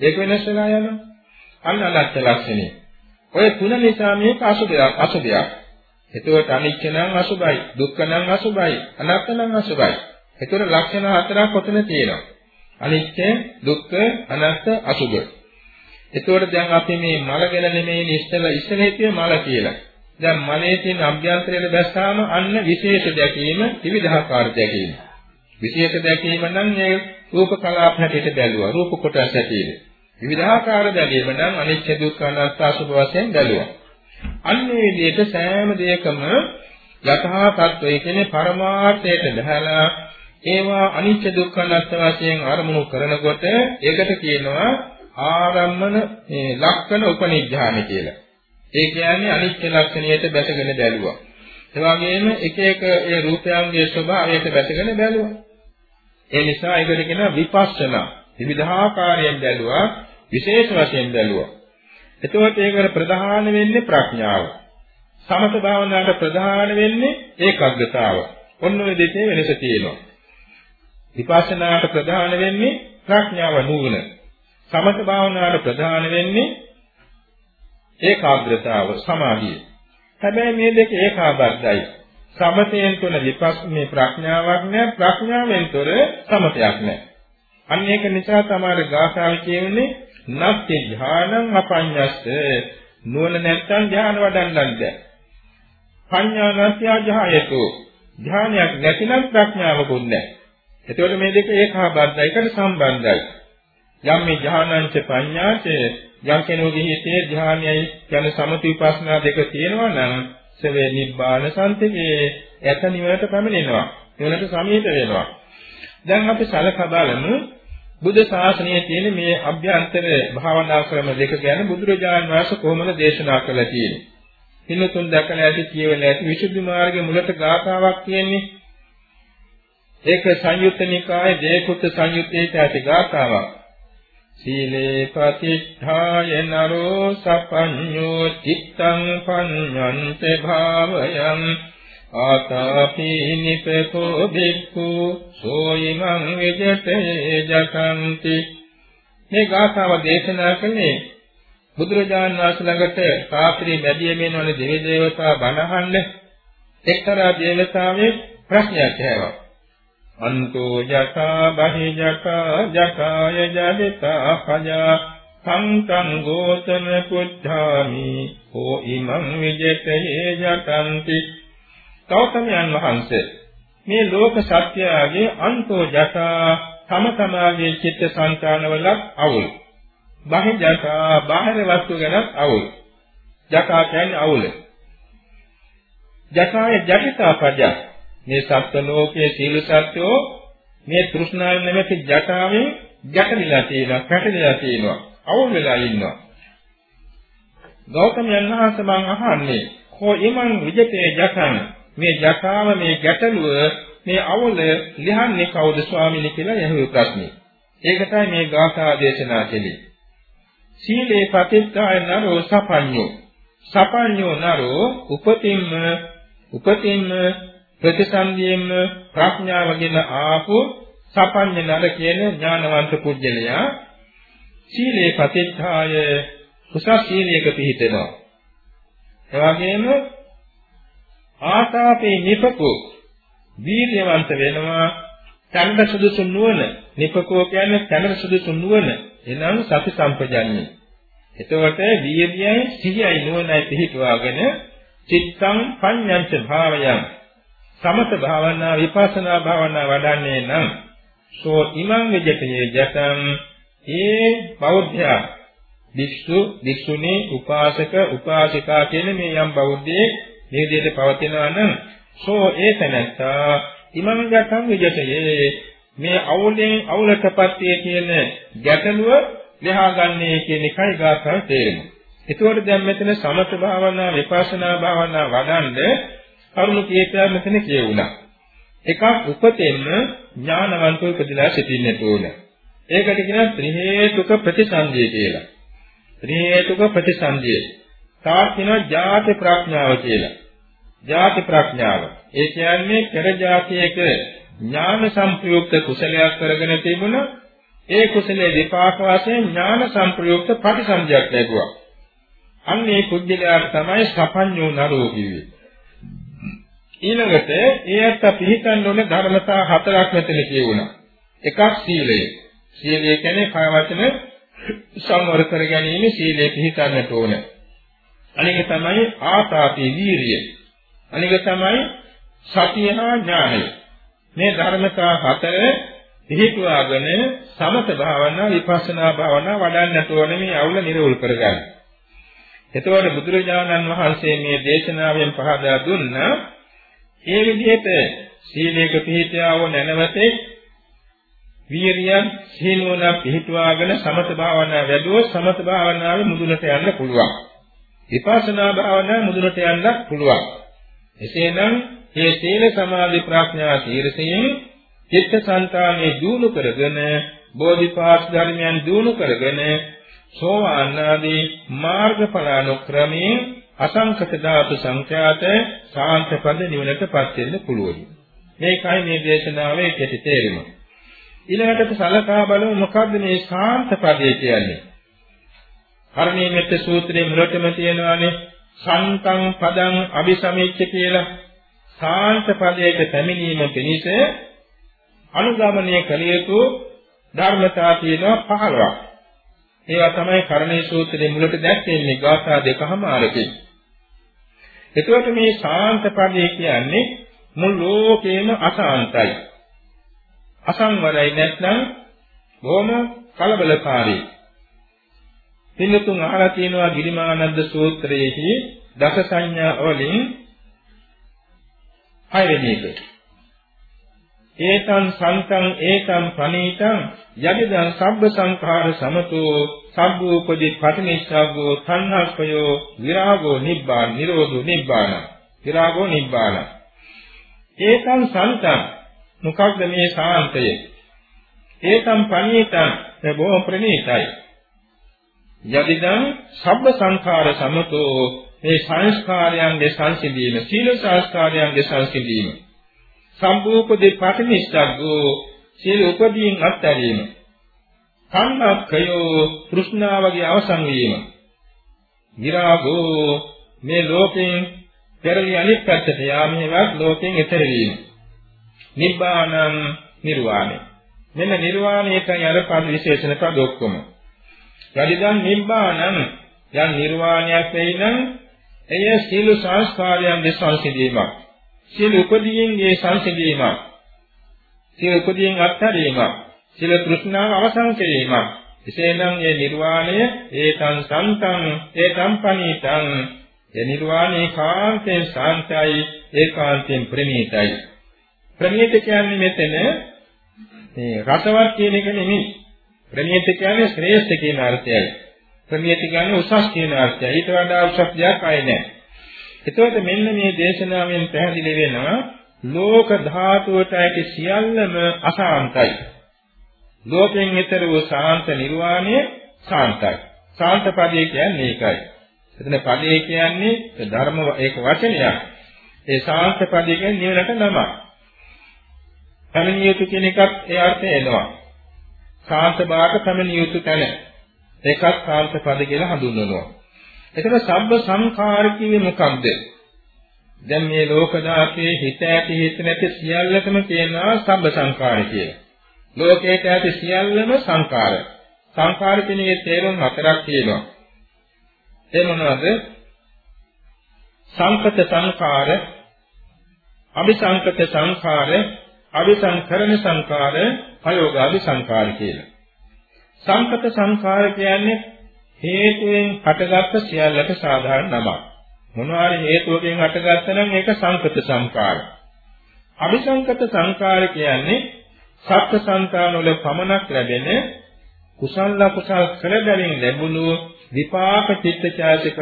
ඒක වෙනස් වෙලා යනවා. අන්න අනත්ත් ලක්ෂණය. ඔය තුන නිසා මේක අසුභයක් අසුභයක්. එතකොට අනිත්‍ය නම් අසුභයි, දුක්ඛ නම් අසුභයි, අනාත්ම නම් අසුභයි. එතකොට ලක්ෂණ හතරක් ඔතන තියෙනවා. අනිත්‍ය, දුක්ඛ, අනාත්ම, අසුභ. එතකොට දැන් අපි මේ මල ගැන නෙමෙයි ඉස්සෙල්ලා ඉස්සෙල්ලා හිතුවේ මල කියලා. දැන් මනයේ තියෙන අභ්‍යන්තරයට දැස්සාම අන්න විශේෂ දැකීම විවිධාකාර දැකීම. විශේෂ දැකීම නම් මේ රූප කලාප හැටියට බැලුවා. රූප කොටස් හැටියට. විවිධාකාර දැකීම නම් අනිත්‍ය දුක්ඛ අනාත්ම අසුභ වශයෙන් බැලුවා. අන්නේ විදිහට සෑම දෙයකම යථා තත්වය කියන්නේ පරමාර්ථයට බහැලා ඒවා අනිත්‍ය දුක්ඛ අනාත්ම වශයෙන් අරමුණු කරනකොට ඒකට කියනවා ආරම්මන මේ ලක්ෂණ උපනිඥාන කියලා. ඒ කියන්නේ අනිත්‍ය ලක්ෂණයට බැසගෙන බැලුවා. ඒ වගේම එක එක ඒ රූපයන්ගේ ස්වභාවයට බැසගෙන බැලුවා. ඒ නිසා ඒකට කියනවා විපස්සනා. විවිධාකාරයෙන් බැලුවා, විශේෂ වශයෙන් බැලුවා. එතකොට ඒකට ප්‍රධාන වෙන්නේ ප්‍රඥාව. සමත භාවනාවට ප්‍රධාන වෙන්නේ ඒකාග්‍රතාව. ඔන්න ඔය දෙකේ වෙනස තියෙනවා. විපස්සනාට ප්‍රධාන වෙන්නේ ප්‍රඥාව නුවණ. සමත භාවනාවට ප්‍රධාන වෙන්නේ ඒකාග්‍රතාව සමාධිය. හැබැයි මේ දෙක ඒකාබද්ධයි. සමතයෙන් තුන විපස්සී ප්‍රඥාවක් නෑ ප්‍රඥාවෙන් තොර සමතයක් නෑ. අන්න ඒක නිසා තමයි ගාථාවේ කියන්නේ නත්ති ධානං අපඤ්ඤස්ස නුවණ නැත්තම් ධාන වඩන්නත් බෑ. පඤ්ඤා නැත්‍ය ධායතු ධානයක් නැතිනම් ප්‍රඥාවකුත් නැහැ. එතකොට මේ දෙක ඒකාබද්ධයි එකට සම්බන්ධයි. යම් මේ ධානංච පඤ්ඤාච යම් කෙනෙකුගේ හිතේ ධානයයි යන සමති විපස්සනා දෙක තියෙනවා නම් සවේ නිබ්බාන සම්තිකේ යත නිවනට පැමිණෙනවා. නිවනට සමීප වෙනවා. දැන් අපි සලකා බලමු බුද්ධ ශාසනයේ තියෙන මේ අභ්‍යන්තර භාවනා ක්‍රම දෙක ගැන බුදුරජාණන් වහන්සේ කොහොමද දේශනා කළා කියන්නේ. පින්නතුන් දැකලා ඇති කියවලා ඇති විසුද්ධි මාර්ගයේ මුලට ගාථාවක් කියන්නේ. ඒක සංයුත්ත නිකායේ දේකුත් සංයුත්තේ ඇති ගාථාවක්. සීලේ ප්‍රතිඨාය නරෝ සපඤ්ඤෝ චිත්තං පඤ්ඤන්ත භාවයං ආතාපි නිපකෝ භික්ඛු සෝයිමං විජතේ ජකන්ති මේ ගාථාව දේශනා කළේ බුදුරජාණන් වහන්සේ ළඟට කාපිරි මැදියමෙන් වන දෙවි දේවතා බණහන්න එක්තරා දේවතාවෙක් ප්‍රශ්නයක් ඇහුවා. අන්තෝ ජකා බහි ජකා ජකාය ජදිතා පජා සංකං ගෝතම පුද්ධාමි හෝ ඉමං විජතේ ජකන්ති ගෞතමයන් වහන්සේ මේ ලෝක සත්‍යයේ අන්තෝ ජටා තම තමාගේ චිත්ත සංකානවල අවුල්. බාහිර ජටා බාහිර වස්තු ගැන අවුල්. ජටා කියන්නේ අවුල. ජටායේ ජටිතා පජ මේ සත්ත්ව ලෝකයේ සීල සත්‍යෝ මේ තෘෂ්ණාව නැමැති ජටාවෙන් ගැටලිලා තියෙනවා, පැටලිලා තියෙනවා, අවුල් වෙලා ඉන්නවා. ගෞතමයන් වහන්සේ මං අහන්නේ කෝ ඉමං විජිතේ ජටං මේ ජටාව මේ ගැටලුව මේ අවුල ලියන්නේ කවුද ස්වාමීනි කියලා ඇහුවේ ප්‍රශ්නේ. ඒකටයි මේ ගාථා දේශනා කෙලේ. සීලේ පතිත්තාය නරෝ සපඤ්ඤෝ සපඤ්ඤෝ නරෝ උපතින්ම උපතින්ම ප්‍රතිසන්දියෙන්ම ප්‍රඥාවගෙන ආපු සපඤ්ඤ නර කියන ඥානවන්ත පුජ්‍යලයා සීලේ පතිත්තාය කුසල සීලයක පිහිටෙනවා. එවැගේම ආසාපේ නිපකෝ වීර්යවන්ත වෙනවා. තණ්ඩ සුදුසු නුවණ. නිපකෝ කියන්නේ තණ්ඩ සුදුසු නුවණ. එනම් සති සම්පජඤ්ඤය. එතකොට වීර්යයයි සිහියයි නුවණයි පිහිටුවාගෙන චිත්තං පඤ්ඤංච භාවයන් සමත භාවනා විපස්සනා භාවනා වඩන්නේ නම් සෝ ඉමං විජිතේ ජතං. ඒ බෞද්ධයා භික්ෂු භික්ෂුණී උපාසක උපාසිකා කියන මේ යම් බෞද්ධයේ මේ විදිහට පවතිනවා නම් සෝ ඒතනත්තා ඉමං ජතං විජිතේ. මේ අවුලෙන් අවුලටපත්යේ කියන ගැටලුව ලියාගන්නේ කියන එකයි ගාථාවේ තේරෙන්නේ. එතකොට දැන් මෙතන සමත භාවනා විපස්සනා භාවනා වඩන්නේ කරුණු කීපයක් මෙතන කියුණා. එකක් උපතෙන්ම ඥානවන්තව ඉපදලා සිටින්නට ඕන. ඒකට කියනවා ත්‍රි හේතුක ප්‍රතිසන්දිය කියලා. ත්‍රි හේතුක ප්‍රතිසන්දිය. තාත් කියනවා ජාති ප්‍රඥාව කියලා. ජාති ප්‍රඥාව. ඒ කියන්නේ පෙර ජාතියක ඥාන සංප්‍රයුක්ත කුසලයක් කරගෙන තිබුණා ඒ කුසලයේ විපාක වශයෙන් ඥාන සංප්‍රයුක්ත ප්‍රතිසන්දියක් ලැබුවා. අන්න ඒ කුජලයාට තමයි සපඤ්ඤෝ නරෝ කිව්වේ. ඊළඟට ඒත් පිළිතන්න ඕනේ ධර්මතා හතරක් මෙතන කියුණා. එකක් සීලය. සීලය කියන්නේ කය වචන සංවර කර ගැනීම සීලය පිළිතන්නට ඕන. අනික තමයි ආතාපි වීරිය. අනික තමයි සතිය හා ඥානය. මේ ධර්මතා හතර පිළිතුවාගෙන සමත භාවනා විපස්සනා භාවනා වඩන්නට ඕනේ මේ අවුල නිරවුල් කරගන්න. එතකොට බුදුරජාණන් වහන්සේ මේ දේශනාවෙන් පහදා දුන්නා ඒ විදිහට සීලයක පිහිටියාව නැනවතේ වීරියන් සීනුවන පිහිටුවාගෙන සමත භාවනා වැඩුවොත් සමත භාවනාවේ මුදුනට යන්න පුළුවන්. විපස්සනා භාවනාවේ මුදුනට යන්න පුළුවන්. එසේනම් මේ සීල සමාධි ප්‍රඥා ශීර්ෂයෙන් චිත්තසංතානෙ දිනු කරගෙන බෝධිපාක් ධර්මයන් දිනු කරගෙන සෝවාන් ආදී මාර්ගඵල අනුක්‍රමයෙන් අසංකත ධාතු සංඛ්‍යාත සාන්ත පද නිවනටපත් වෙන්න පුළුවන්. මේකයි මේ දේශනාවේ කෙටි තේරුම. ඊළඟට සලකා බලමු මොකද්ද මේ සාන්ත පදය කියන්නේ? කර්ණීයමෙත් සූත්‍රයේ මුලටම තියෙනවානේ සන්තං පදං අபிසමිච්ච කියලා. සාන්ත පදයට පැමිණීම පිණිස අනුගමනය කළ යුතු ධර්මතා තියෙනවා 15ක්. ඒවා තමයි කරණේ සූත්‍රයේ මුලට දැක්වෙන්නේ ගාථා දෙකම ආරකේ. එතකොට මේ ශාන්ත පදේ කියන්නේ මුළු ලෝකේම අශාන්තයි. අසංවරයි නැත්නම් බොහොම කලබලකාරී. පින්නතුන් අහලා තියෙනවා ගිරිමානන්ද සූත්‍රයේදී දස සංඥා වලින් හයවෙනි එක. ඒතං සංතං ඒතං ප්‍රණීතං යදිදං සබ්බ සංඛාර සමතෝ සබ්බූපදී පටිනිස්සග්ගෝ තණ්හක්ඛයෝ විරාගෝ නිබ්බාන නිරෝධෝ නිබ්බාන විරාගෝ නිබ්බාන ඒතං සංතං මොකක්ද මේ සාන්තය? ඒතං ප්‍රණීතං බොහෝ ප්‍රණීතයි යදිදං සබ්බ සංඛාර සමතෝ මේ සංස්කාරයන්ගේ සංසිඳීම සීල සංස්කාරයන්ගේ සංසිඳීම. සම්භූපදී පටිනිස්සග්ගෝ සියලු උපදීන් අත්හැරීම. කන්නක්ඛයෝ තෘෂ්ණාවගේ අවසන් වීම. විරාගෝ මේ ලෝකයෙන් පෙරලි අනිත් පැත්තට යාමේවත් ලෝකයෙන් එතර වීම. නිබ්බානං නිර්වාණය. මෙන්න නිර්වාණයටයි අර පද විශේෂණ පද ඔක්කොම. යදිදන් නිබ්බානං යන් නිර්වාණයක් වෙයි නම් එය සීල සංස්කාරයන් දෙසංසිදීමක්. සියලු උපදීන්ගේ සංසිඳීමක් සියලු උපදීන් අත්හැරීමක් සියලු තෘෂ්ණාව අවසන් කිරීමක් එසේනම් මේ නිර්වාණය ඒතං සන්තං ඒතං පනීතං ඒ නිර්වාණේ කාන්තෙන් සාන්තයි ඒකාන්තයෙන් ප්‍රණීතයි ප්‍රණීත කියන්නේ මෙතන මේ රසවත් කියන එක නෙමෙයි. ප්‍රණීත කියන්නේ ශ්‍රේෂ්ඨ කියන අර්ථයයි. ප්‍රණීත කියන්නේ උසස් කියන අර්ථයයි. ඊට වඩා උසස් දෙයක් ආයේ නැහැ. එතකොට මෙන්න මේ දේශනාවෙන් පැහැදිලි වෙනවා ලෝක ධාතුවට ඇති සියල්ලම අසාන්තයි. ලෝකෙන් ඈතර වූ සාන්ත නිර්වාණය සාන්තයි. සාන්ත පදේ කියන්නේ ඒකයි. එතන පදේ කියන්නේ ධර්ම ඒක වචනයක්. ඒ සාන්ත පදේ කියන්නේ නිවනට නම. පැමිණිය යුතු කියන එකත් ඒ අර්ථය එනවා. සාන්ත බාක පැමිණිය යුතු තැන. ඒකත් සාන්ත පද කියලා හඳුන්වනවා. එතකොට සබ්බ සංඛාර කියේ මොකක්ද? දැන් මේ ලෝක ධාතයේ හිත ඇති හිත නැති සියල්ලටම කියනවා සබ්බ සංඛාර කියලා. ලෝකයට ඇති සියල්ලම සංඛාර. සංඛාර කියන්නේ තේරුම් හතරක් තියෙනවා. ඒ මොනවද? සංකත සංඛාර, අபிසංකත සංඛාර, අபிසංකරණ සංඛාර, ප්‍රයෝගාදි සංඛාර කියලා. සංකත සංඛාර කියන්නේ හේතුවෙන් හටගත් සියල්ලට සාධාරණ නමක්. මොනවාරි හේතුවකින් හටගත්ත නම් ඒක සංකත සංකාරය. අபிසංකත සංකාරය කියන්නේ සත්ත්ව සංකානවල පමණක් ලැබෙන කුසල ලකුසල් කළ බැවින් ලැබුණු විපාක චිත්තචෛතසික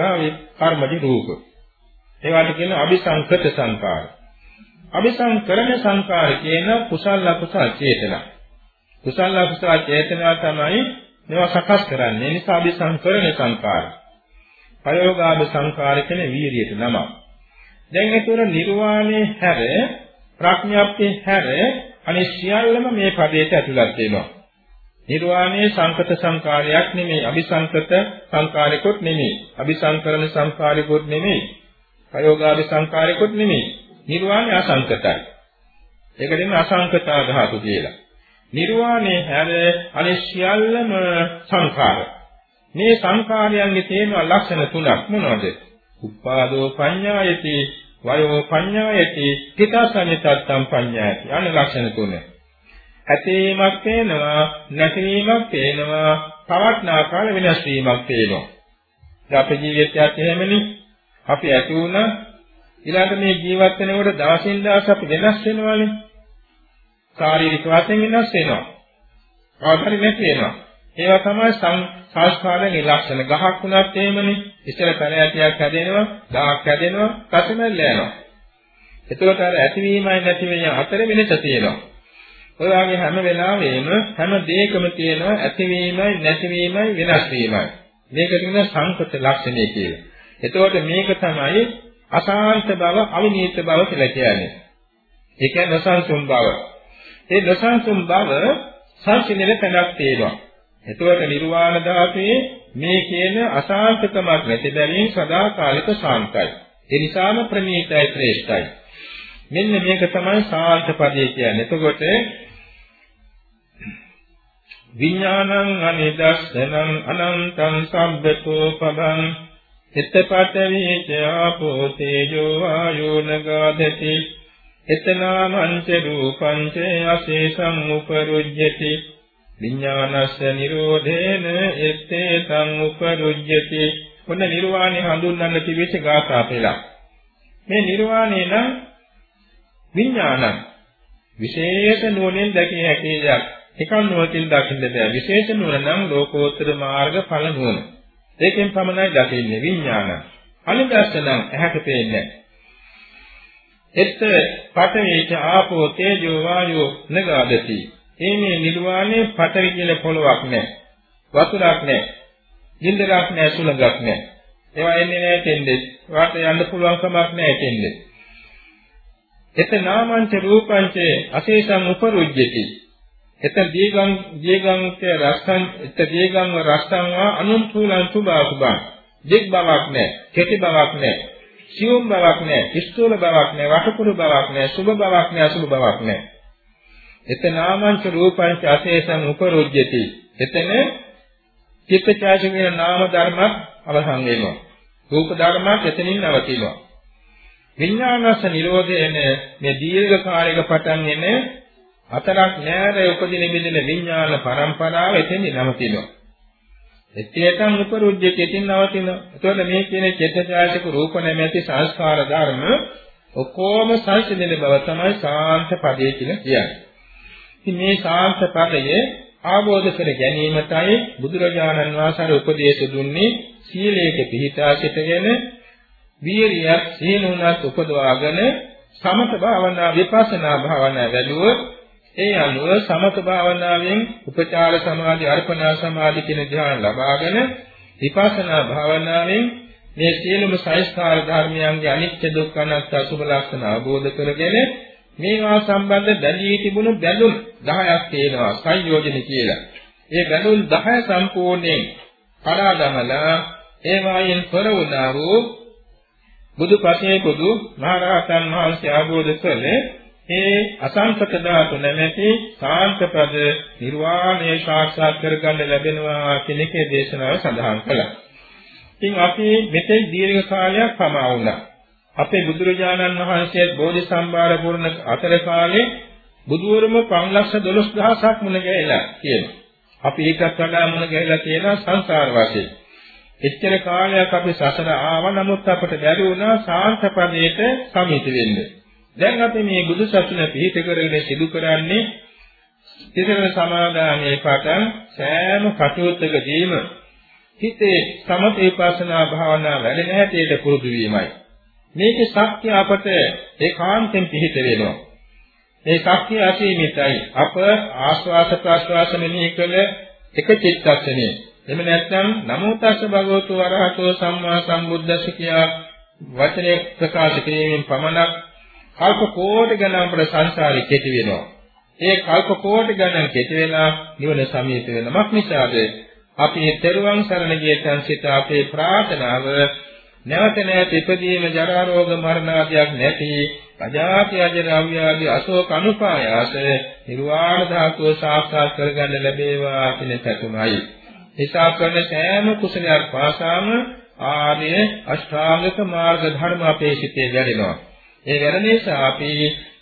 කර්මදි රූප. ඒවට කියන අபிසංකත සංකාරය. අபிසංකරණ සංකාරය කියන කුසල ලකුසල් චේතනා. කුසල ලකුසල් චේතනා තමයි මේවා සකස් කරන්නේ නිසා අපි සංකරණ සංකාර. ප්‍රයෝගාභ සංකාර කියන්නේ වීරියට නම. දැන් ඒතර නිර්වාණය හැර ප්‍රඥාප්තිය හැර අනේ සියල්ලම මේ පදයට ඇතුළත් වෙනවා. නිර්වාණය සංකත සංකාරයක් නෙමෙයි, අபிසංකත සංකාරිකුත් නෙමෙයි, අபிසංකරණ සංකාරිකුත් නෙමෙයි, ප්‍රයෝගාභ සංකාරිකුත් නෙමෙයි. නිර්වාණය අසංකතයි. ඒකට කියන අසංකතා ධාතු කියලා. නිර්වාණය හැර අනිශ්‍යල්ලම සංඛාර. මේ සංඛාරයන්ගේ තියෙන ලක්ෂණ තුනක් මොනවද? උපාදෝ පඤ්ඤායති, වයෝ පඤ්ඤායති, හිතසනිතත්තම් පඤ්ඤායති. අන්න ලක්ෂණ තුන. ඇතීමක් පේනවා, නැතිවීමක් පේනවා, පවත්නා කාල වෙනස් වීමක් පේනවා. දැන් අපේ ජීවිතයත් එහෙමනේ. අපි ඇති වුණා ඊළඟ මේ ජීවත් වෙනකොට දවසින් දවස අපි වෙනස් වෙනවානේ. ශාරීරික වශයෙන් වෙනස් වෙනවා. ආකාරي නැති වෙනවා. ඒවා තමයි සංස්කාරයේ ලක්ෂණ. ගහක් වුණත් එහෙමනේ. ඉස්සර පැලෑටියක් හැදෙනවා, ගහක් හැදෙනවා, කසමැල්ල යනවා. එතකොට අර ඇතිවීමයි නැතිවීම අතර වෙනස තියෙනවා. ඔය වගේ හැම වෙලාවෙම හැම දෙයකම තියෙනවා ඇතිවීමයි නැතිවීමයි වෙනස් වීමයි. මේකට කියන සංකත ලක්ෂණය කියලා. එතකොට මේක තමයි අසාන්ත බව, අවිනීත බව කියලා කියන්නේ. ඒ කියන්නේ නොසන්සුන් බව. ඒ නොසන්සුන් බව සංසිඳන තැනක් තියෙනවා. එතකොට නිර්වාණ ධාතුවේ මේ කියන අසාන්තකමක් නැති බැවින් සදාකාලික ශාන්තයි. ඒ නිසාම ප්‍රණීතයි ශ්‍රේෂ්ඨයි. මෙන්න මේක තමයි සාන්ත පදේ කියන්නේ. එතකොට විඥානං අනිදස්සනං අනන්තං සම්බතෝ පබං හිතපත වේච ආපෝ තේජෝ ආයෝ නගාදති එතනාමංච රූපංච අශේෂං උපරුජ්ජති. විඥානස්ස නිරෝධේන එත්තේතං උපරුජ්ජති. ඔන්න නිර්වාණය හඳුන්වන්න තිබෙච්ච ගාථා පෙළක්. මේ නිර්වාණය නම් විඥානං. විශේෂ නුවණෙන් දැකිය හැකි දෙයක්. එකන් නුවණින් දකින්න බෑ. විශේෂ නුවණ නම් ලෝකෝත්තර මාර්ග ඵල නුවණ. ඒකෙන් පමණයි දකින්නේ විඥානං. අනිදර්ශනං ඇහැට පේන්නේ. එත් පඨවේච ආපෝ තේජෝ වායෝ නගාදති. එimhe නිර්වාණය පඨවි කියන පොළොවක් නැහැ. වතුරක් නැහැ. ජීන්දරක් නැහැ සුළඟක් නැහැ. ඒවා එන්නේ නැහැ තෙන්දේ. වාට යන්න පුළුවන් කමක් නැහැ තෙන්දේ. එත නාමංච රූපංච අශේෂං උපරුජ්ජති. එත දීගං දීගං තේ රස්සං එත දීගං රස්සං වා අනුන්තුලං සුභා සුභං. දිග් බවක් නැහැ. කෙටි බවක් නැහැ. සියුම් බවක් නැහැ, ස්ථූල බවක් නැහැ, වටකුරු බවක් නැහැ, සුභ බවක් නැහැ, අසුභ බවක් නැහැ. එතනාමංච රූපංච අශේෂං උපරොජ්ජති. එතන චිත්තචෛතසික වෙන නාම ධර්මත් අවසන් වෙනවා. රූප ධර්මත් එතනින් නවතිනවා. විඥානස නිරෝධයන මේ දීර්ඝ කාලයක පටන් එන අතරක් නෑර උපදින බින්දින විඥාන පරම්පරාව එතනින් නවතිනවා. එච්චේතං උපරුජ්ජති තින් නවතින. එතකොට මේ කියන චේතනාසික රූප නැමැති සංස්කාර ධර්ම ඔක්කොම සංසිඳන බව තමයි ශාන්ත පදේ කියලා කියන්නේ. ඉතින් මේ ශාන්ත පදයේ ආબોධ කර ගැනීමටයි බුදුරජාණන් වහන්සේ උපදේශ දුන්නේ සීලයක පිහිටා සිටගෙන වීරියක් සීනුණත් උපදවාගෙන සමත භාවනා විපස්සනා භාවනා වැඩුවොත් ඒ අනුව සමත භාවනාවෙන් උපචාර සමාධි අර්පණා සමාධි කියන ධ්‍යාන ලබාගෙන විපස්සනා භාවනාවෙන් මේ සියලුම සංස්කාර ධර්මයන්ගේ අනිත්‍ය දුක්ඛ අනාත්ම අසුභ ලක්ෂණ අවබෝධ කරගෙන මේවා සම්බන්ධ බැඳී තිබුණු බැඳුම් 10ක් තියෙනවා සංයෝජන කියලා. ඒ බැඳුම් 10 සම්පූර්ණයෙන් කඩා දමලා ඒවායින් පෙර වුණා වූ බුදුපසේ බුදු මහරහතන් වහන්සේ ආબોධ කළේ ඒ අසංකත ධාතු නැමැති සාන්තපද නිර්වාණය සාක්ෂාත් කරගන්න ලැබෙනවා කියන එකේ දේශනාව සඳහන් කළා. ඉතින් අපි මෙතෙක් දීර්ඝ කාලයක් පමා වුණා. අපේ බුදුරජාණන් වහන්සේ බෝධි සම්භාර පුරණ අතර කාලේ බුදුවරම 512000ක් මුණ ගැහිලා කියනවා. අපි ඒකත් වඩා මුණ ගැහිලා තියෙනවා සංසාර වශයෙන්. එච්චර කාලයක් අපි සසර ආව නමුත් අපට බැරි වුණා සාන්ත පදයට සමීප වෙන්න. දැන් අපි මේ බුදු සසුන පිහිට කරගෙන සිදු කරන්නේ තිසරණ සමාදානයේ පටන් සෑම කටයුත්තකදීම හිතේ සමථ විපස්සනා භාවනා වැඩෙන හැටියට පුරුදු වීමයි. මේකේ ශක්තිය අපට ඒකාන්තයෙන් පිහිට වෙනවා. මේ ශක්තිය අසීමිතයි. අප ආස්වාස ප්‍රාස්වාස මෙනෙහි කළ එක චිත්තක්ෂණයේ. එහෙම නැත්නම් නමෝ තස්ස භගවතු වරහතෝ සම්මා සම්බුද්දස්ස කියා වචනේ ප්‍රකාශ කිරීමෙන් පමණක් කල්ප කෝටි ගණන් අපේ සංසාරේ කෙටි වෙනවා. ඒ කල්ප කෝටි ගණන් කෙටි වෙලා නිවන සමීප වෙනමක් නිසාද අපි තෙරුවන් සරණ ගිය තැන් සිට අපේ ප්‍රාර්ථනාව නැවත නැවත ඉපදීම ජරා රෝග මරණ ආදියක් නැති අජාති අජර අව්‍යාදී අශෝක අනුපායාස නිර්වාණ ධාතුව සාක්ෂාත් කරගන්න ලැබේවා කියන පැතුමයි. හිතා කරන සෑම කුසලයක් පාසාම ආර්ය අෂ්ටාංගික මාර්ග ධර්ම අපේ සිතේ වැඩෙනවා. ඒ වැඩෙන නිසා අපි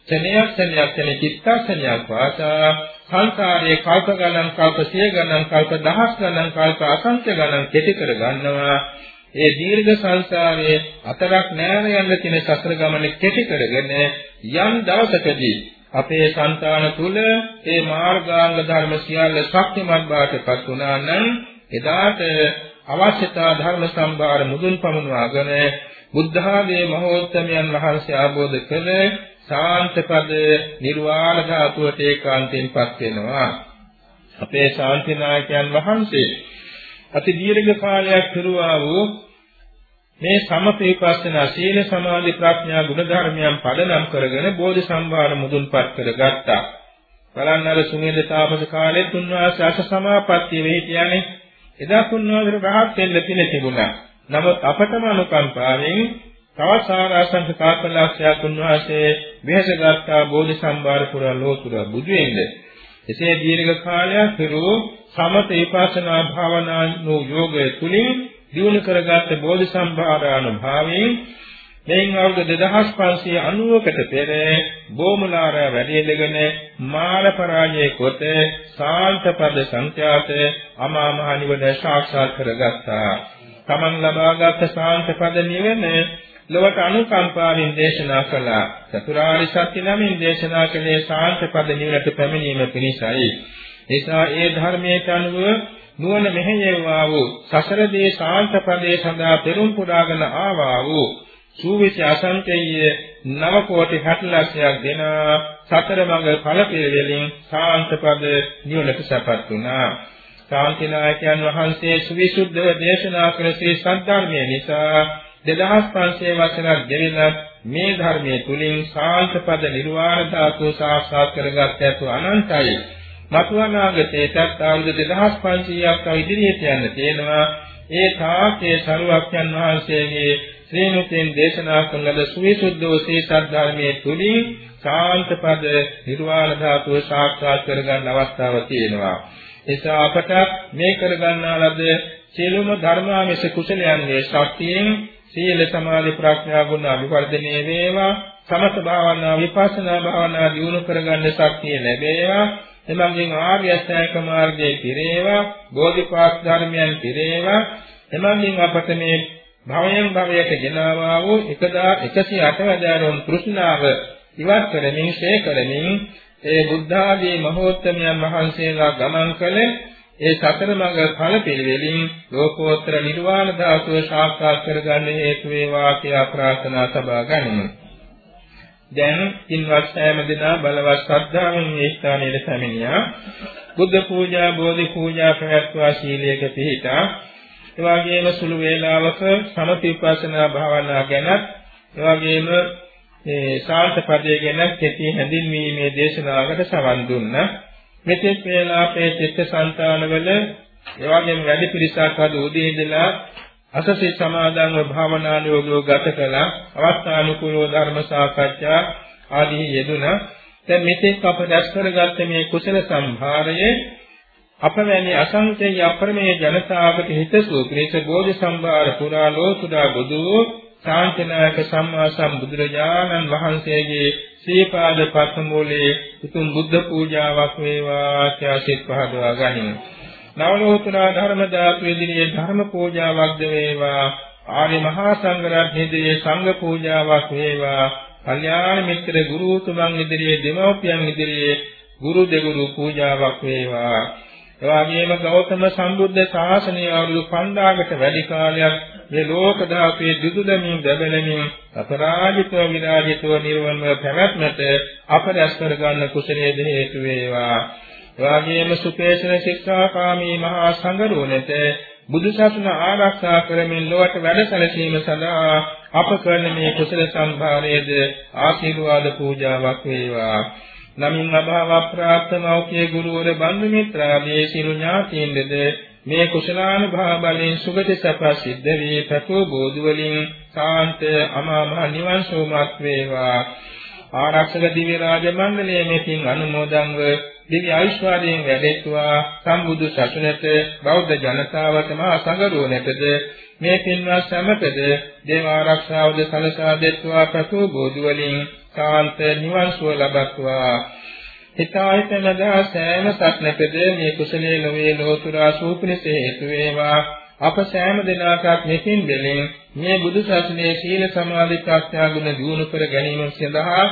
ක්ෂණයක් ක්ෂණයක් ක්ෂණ චිත්තක්ෂණයක් වාසා සංසාරයේ කල්ප ගණන් කල්ප සිය ගණන් කල්ප දහස් ගණන් කල්ප අසංඛ්‍ය ගණන් කෙටි කර ගන්නවා. ඒ දීර්ඝ සංසාරයේ අතරක් නෑර යන්න තියෙන සසර ගමන කෙටි කරගෙන යම් දවසකදී අපේ సంతාන තුල ඒ මාර්ගාංග ධර්ම සියල්ල ශක්තිමත් බවටපත් වුණා නම් එදාට අවශ්‍යතා ධර්ම සම්භාර මුදුන් පමුණවාගෙන බුද්ධ ආදී මහෝත්තමයන් වහන්සේ ආબોධ කළ ශාන්තපද නිර්වාණ ධාතුවට ඒකාන්තයෙන්පත් වෙනවා අපේ ශාන්තිනායකයන් වහන්සේ අති දීර්ඝ කාලයක් කෙරුවා වූ මේ සමපේපස්සනා සීල සමාධි ප්‍රඥා ගුණ ධර්මයන් පදනම් කරගෙන බෝධි සම්භාර මුදුන්පත් කරගත්තා. බලන්න අර සුමේද තාපස කාලෙත් උන්වහන්සේ අස සමාපත්තිය වෙහි කියන්නේ එදා උන්වහන්සේ රහත් වෙන්න පින තිබුණා. නමුත් අපටම අනුකම්පාවෙන් තවත් සාරාංශක කාපලක්ෂයක් උන්වහන්සේ වෙහසගත්තා බෝධි සම්භාර පුරා ලෝතුර බුදු වෙන්නේ. එසේ දීර්ඝ කාලයක් පෙරෝ සමත විපස්සනා භාවනානු යෝගය තුලින් දිනු කරගත් බෝධි සම්භාරානුභාවයෙන් මෙයින් අවුරුදු 2590කට පෙර බෝමුලාර වැඩිදගෙන මාන පරාජය කොට සාන්තපද සංඛ්‍යාත අමා මහ නිවන සාක්ෂාත් කරගත්තා. තමන් ලබාගත් සාන්තපද නිවන ලොවට අනුකම්පාවෙන් දේශනා කළා. චතුරාර්ය සත්‍ය නමින් දේශනා කළේ සාන්තපද නිවනට පැමිණීම පිණිසයි. නිසා ඒ ධර්මයට අනුව නුවණ මෙහෙයවා වූ සසරදී ශාන්ත පදේ සඳහා පෙරම් පුරාගෙන ආවා වූ සූවිසි අසංකේය නව කෝටි 60 ලක්ෂයක් දෙන සතර මඟ ඵල පිළිවෙලින් ශාන්ත පද නිවනට සපත් වුණා. ශාන්තිනායකයන් වහන්සේ සවිසුද්ධව දේශනා කළ ශ්‍රී සද්ධර්මයේ නිසා 2500 වසරක් ගෙවිලා මේ ධර්මයේ තුලින් ශාන්ත පද නිර්වාණ ධාතුව සාක්ෂාත් කරගත් ඇතු අනන්තයි. මතුවනාගතේටත් අවුරුදු 2500ක් තව ඉදිරියට යන්න තියෙනවා. ඒ තාකේ සරුවක්යන් වහන්සේගේ ශ්‍රීමුතෙන් දේශනා කළ ලද සුවිසුද්ධෝ සීසත් ධර්මයේ තුලින් ශාන්තපද නිර්වාණ ධාතුව සාක්ෂාත් කරගන්න අවස්ථාවක් තියෙනවා. එසා අපට මේ කරගන්නා ලද සියලුම ධර්මාමිෂ කුසලයන්ගේ ශක්තියෙන් සීල සමාධි ප්‍රඥා ගුණ අභිවර්ධනය වේවා. සමත භාවනා විපස්සනා භාවනා දියුණු කරගන්න ශක්තිය ලැබේවා. එමගින් ආර්ය අෂ්ටාංග මාර්ගයේ පිරේවා. බෝධිපාක් ධර්මයන් පිරේවා. එමගින් අපට මේ භවයෙන් භවයට ගෙනාවා වූ 1108 වදාරොන් තෘෂ්ණාව ඉවත් කරමින් ශේ කරමින් ඒ බුද්ධ ආදී මහෝත්තමයන් වහන්සේලා ගමන් කළ ඒ සතර මඟ ඵල පිළිවෙලින් ලෝකෝත්තර නිර්වාණ ධාතුව සාක්ෂාත් කරගන්න හේතු වේවා කියලා ප්‍රාර්ථනා සබා ගනිමු. දැන් කින්වත් සෑම දිනා බලවත් ශ්‍රද්ධාවෙන් මේ ස්ථානයේ පැමිණියා. බුද්ධ පූජා, බෝධි පූජා ප්‍රවත්වා ශීලයක පිහිටා එවාගේම සුළු වේලාවක සමථ විපස්සනා භාවනා ගැන එවාගේම මේ ශාන්ත පදයේ ගැන කෙටි හැඳින්වීමේ දේශනාවකට සවන් දුන්නා. මෙතෙක් වේලා අපේ චිත්තසංතානවල එවාගේම වැඩි පිරිසක් අද උදේ ඉඳලා අසසි සමාදන්ව භාවනානුයෝගව ගත කළා. අවස්ථානුකූලව ධර්ම සාකච්ඡා ආදී යෙදුණා. දැන් මෙතෙක් අප දැස් කරගත්ත මේ කුසල සම්භාරයේ අපවැනි අසංකේය අප්‍රමේය ජනතාවකට හිතසුව පිණිස බෝධි සම්භාර පුරා ලෝතුරා බුදු ශාන්තිනායක සම්මා සම්බුදුරජාණන් වහන්සේගේ ශ්‍රීපාද පත්මූලයේ උතුම් බුද්ධ පූජාවක් වේවා කියලා සිත පහදවා ගනිමු. නවලෝතුරා ධර්ම දාතු ඉදිරියේ ධර්ම පූජාවක්ද වේවා ආර්ය මහා සංඝරත්නයේ සංඝ පූජාවක් වේවා කල්යාණ මිත්‍ර ගුරුතුමන් ඉදිරියේ දෙමව්පියන් ඉදිරියේ ගුරු දෙගුරු පූජාවක් වේවා එවාගෙම ගෞතම සම්බුද්ධ ශාසනය අවුරුදු 5000කට වැඩි කාලයක් මේ ලෝක ධාතුවේ දුදුදමින් දැබෙනමින් අපරාජිතව විරාජිතව නිර්වන්ව පැවැත්මට අපරස් කරගන්න කුසලයේ හේතු වේවා. එවාගෙම සුපේශන ශික්ෂාකාමී මහා සංඝරුවනට බුදුසසුන ආරක්ෂා කරමින් ලොවට වැඩ සැලසීම සඳහා අප කරන මේ කුසල සම්භාරයේද ආශිර්වාද පූජාවක් වේවා. නමින් අභාව ප්‍රාප්ත මෞඛ්‍ය ගුරුවර බන්දු මිත්‍රාදී සිළු ඥාතීන්ද මේ කුසලානුභාව බලෙන් සුගති සප සිද්ධ වී පැතෝ බෝධි වලින් සාන්ත අමා මහ නිවන් සෝමත් වේවා. ආරක්ෂක දිව්‍ය රාජ මණ්ඩලයේ මෙතින් අනුමෝදන්ව දිව්‍ය ඓශ්වර්යයෙන් වැඩෙත්වා සම්බුදු සසුනට බෞද්ධ ජනතාවට මා සංගරුවනටද මේ පින්වත් සමතද දේව ආරක්ෂාවද සලසා දෙත්වා පැතෝ බෝධි වලින් කාන්ත නිවන් සුව ලබත්වා. හිතායත නදා සෑම සත්නකද මේ කුසලයේ ලෝවේ ලෝතුරා සූපිනිස හේතු වේවා. අප සෑම දිනකටත් මෙකින් දෙලින් මේ බුදු සසුනේ සීල සමාධි ප්‍රඥා ගුණ දියුණු කර ගැනීම සඳහා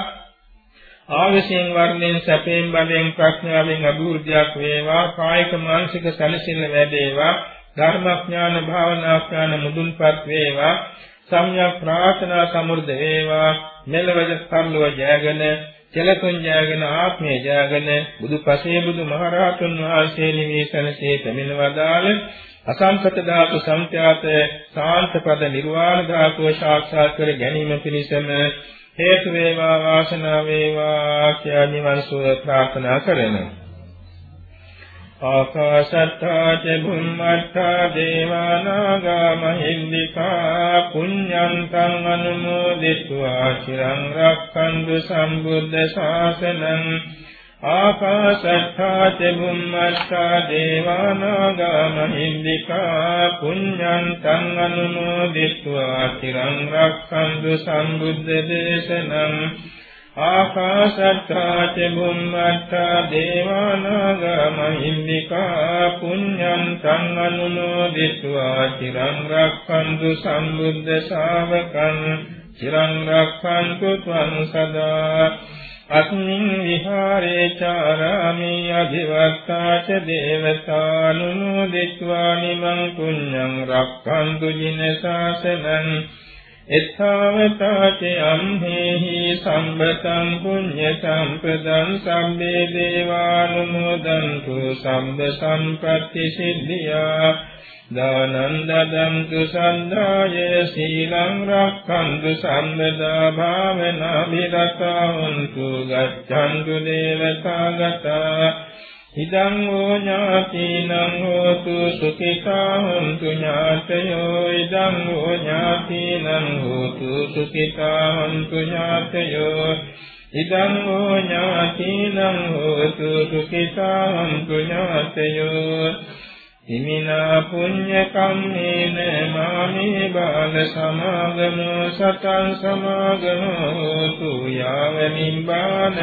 ආවසයෙන් වර්ණයෙන් සැපයෙන් බලයෙන් ප්‍රඥාවෙන් අභිවෘද්ධියක් වේවා කායික මානසික සැලසිල්ල වැඩේවා ධර්මඥාන භාවනාඥාන මුදුන්පත් වේවා සම්‍යක් ප්‍රාර්ථනා සමුර්ධ වේවා මෙලවද සම්ලව ජයගෙන කෙලතුන් ජයගෙන ආත්මය ජයගෙන බුදුපසේ බුදු මහරහතුන් වහන්සේ නිවේසනසේ පැමිණ වදාළ අසංකත ධාතු සංඛ්‍යාත සාන්තපද නිර්වාණ ධාතුව සාක්ෂාත් කර ගැනීම පිණිසම හේතු වේවා වාසනාව වේවා කියලා නිවන් සුව ප්‍රාර්ථනා කරමු. ආකාශත්තා ච බුම්මත්තා දේවානාගා මහින්దికා පුඤ්ඤන්තං අනුමෝදිත्वा চিරං රක්ඛන්තු සම්බුද්ධ ශාසනං ආකාශත්තා චුම්මත්තා දේවානාගා මහින්దికා පුඤ්ඤං තං අනුමෝදිත්වා තිරං රක්ඛන්තු සම්බුද්ධ දේශනං ආකාශත්තා චුම්මත්තා දේවානාගා මහින්దికා පුඤ්ඤං තං අනුමෝදිත්වා තිරං රක්ඛන්තු සම්බුද්ධ ශාවකං තිරං රක්ඛන්තු ත්වං සදා අස්මින් විහාරේ චාරාමි අධිවත්තා ච දේවතානුමෝදිත्वा නිමං පුඤ්ඤං රක්ඛන්තු ජින ශාසනං එත්තාවතාච අම්හෙහි සම්බතං පුඤ්ඤ සම්පදං සම්මේ දේවානුමෝදන්තු සම්බ සම්පත්‍ති සිද්ධියා දානං දදන්තු සන්දාය සීලං රක්ඛන්තු සම්මදා භාවනා විරතවන්තු ගච්ඡන්තු දේවතාගතා ඉදං හෝ ඥාතිනං හෝතු සුඛිතා හොන්තු ඥාතයෝ ඉදං හෝ ඥාතිනං හෝතු සුඛිතා හොන්තු ඥාතයෝ ඉදං හෝ ඥාතිනං හෝතු සුඛිතා හොන්තු ඥාතයෝ හිමිනා පුඤ්ඤ කම්මේන මාමේ බාල සමාගමෝ සතං සමාගමෝ තු යාව නිබ්බාන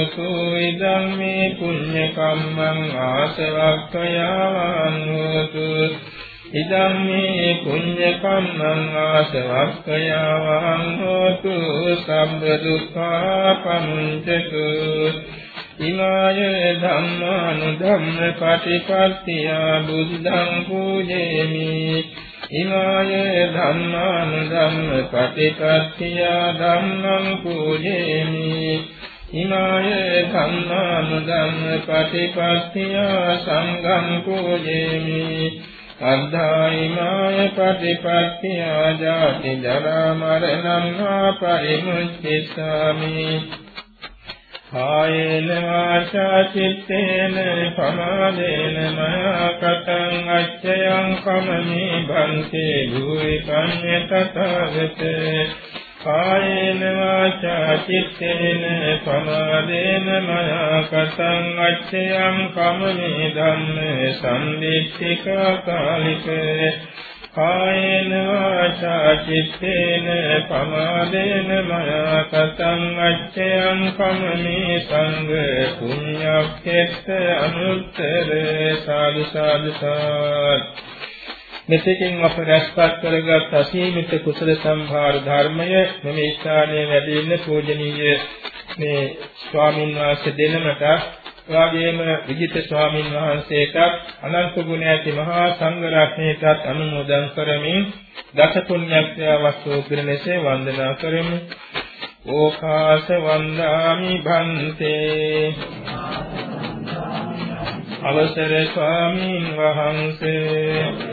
හෝතු ඉදං මේ පුඤ්ඤ කම්මං ආසවක්ඛයාවං හෝතු ඉදං මේ පුඤ්ඤ කම්මං ආසවක්ඛයාවං හෝතු සම්බ දුක්ඛා පමුඤ්චතු ඉමාය ධම්මානුධම්ම පටිපත්තිය බුද්ධං පූජේමි. ඉමාය ධම්මාන ධම්ම පටිපත්තිය ධම්මං පූජේමි. ඉමාය ධම්මාන ධම්ම පටිපත්තිය සංඝං පූජේමි අද්ධායිමාය පටිපත්තිය ජාති ජරා මරණං පරිමුච්ඡිතාමි කායේන වාචා චිත්තේන පමාදේන මයා කතං අච්චයං කමමි භන්තේ භූරි පඤ්ඤ තථාගතේ. කායේන වාචා චිත්තේන පමාදේන මයා කතං අච්චයං කමමි ධම්මේ සම්දිත්තිකා කාලිකේ කායේන වාචා චිත්තේන පමාදේන මයා කතං අච්චයං කමමේ සංඝ පුඤ්ඤක්ඛෙත් අනුත්තර සාදු සාදු සාත් මෙතෙකින් අප රැස්පත් කරගත් අසීමිත කුසල සම්භාර ධර්මය මෙම ස්ථානයේ වැඩ ඉන්න පූජනීය. මේ ස්වාමින් වහන්සේ දෙනමට එවාගේම විජිත ස්වාමින් වහන්සේටත් අනන්ත ගුණ ඇති මහා සංඝ රත්නයටත් අනුමෝදන් කරමින් දස පුණ්‍යක්ඛ්‍ය වස්තු පිරිනැසේ වන්දනා කරමු. ඕකාස වන්දාමි භන්තේ. අවසර ස්වාමීන් වහන්සේ.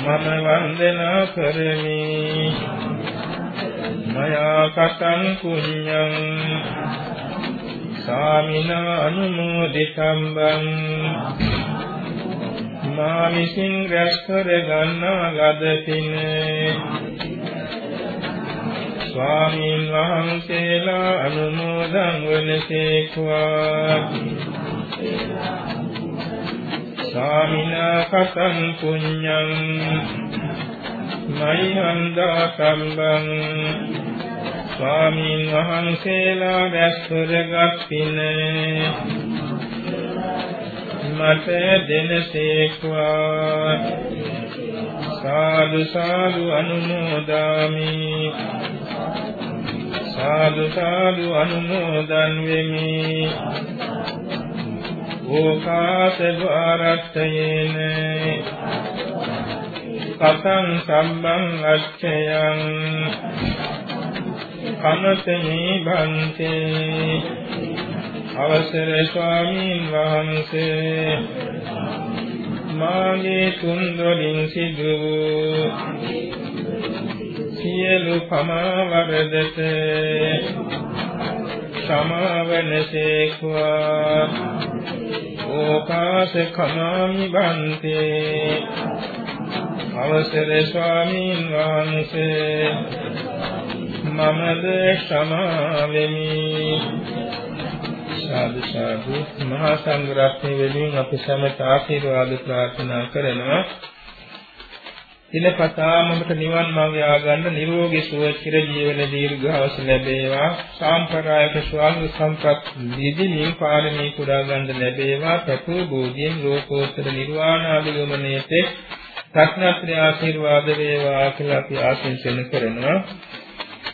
මම වන්දනා කරමි. මයා කතං කුඤ්ඤං. සාමිනා අනුමෝදිතම්බං. මා විසින් රැස් කර ගන්නා ලද පින. ස්වාමීන් වහන්සේලා අනුමෝදන් වනසේක්වා සාමිනා කතං පුඤ්ඤං මයිහන්දා සම්බං ස්වාමීන් වහන්සේලා දැස්වරගත් පින මට දෙනසේක්වා සාදු සාදු අනුමෝදාමි සාදු සාදු අනුමෝදන් වෙමි ඕකාස ద్వාරත්තයේන කතං සම්බං අච්ඡයං. කමතමේ භන්තේ. අවසර ස්වාමීන් වහන්සේ. මාගේ තුන්දොලින් සිදු. සියලු පමාවරදත සමාවනසේක්වා ඕකාස කමාමි බන්තේ අවසර ස්වාමීන් වහන්සේ. මමද සමාවෙමි සාදු සාදු. මහා සංඝ රත්නය වෙනුවෙන් අපි සමට ආශිර්වාද ප්‍රාර්ථනා කරනවා. දිනපතාමකට නිවන් මාර්ගය ආගන්න නිරෝගී සුව චිර ජීවන දීර්ඝාස ලැබේවා. සාම්ප්‍රදායික ස්වාමි සම්පත් නිදිමින් පාරමී පුරා ගන්න ලැබේවා. ප්‍රතු බෝධියෙන් ලෝකෝත්තර නිර්වාණ ආදිගමනයේට රත්නත්‍රි ආශිර්වාද වේවා කියලා අපි ආශිර්වාද කරනවා.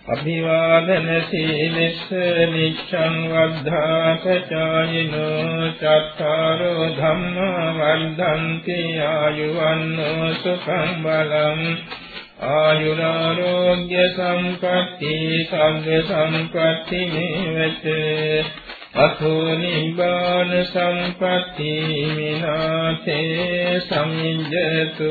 අභිවාදන සීලස්ස නිච්ඡං වද්ධාපචායිනෝ චත්තාරෝ ධම්මා වර්ධන්ති ආයුවන්නෝ සුඛං බලං ආයුරාෝග්‍ය සම්පatti සග්ග සම්පatti මේවච අතෝ නිබ්බාන සම්පatti මිනාතේ සමිඤ්ජතු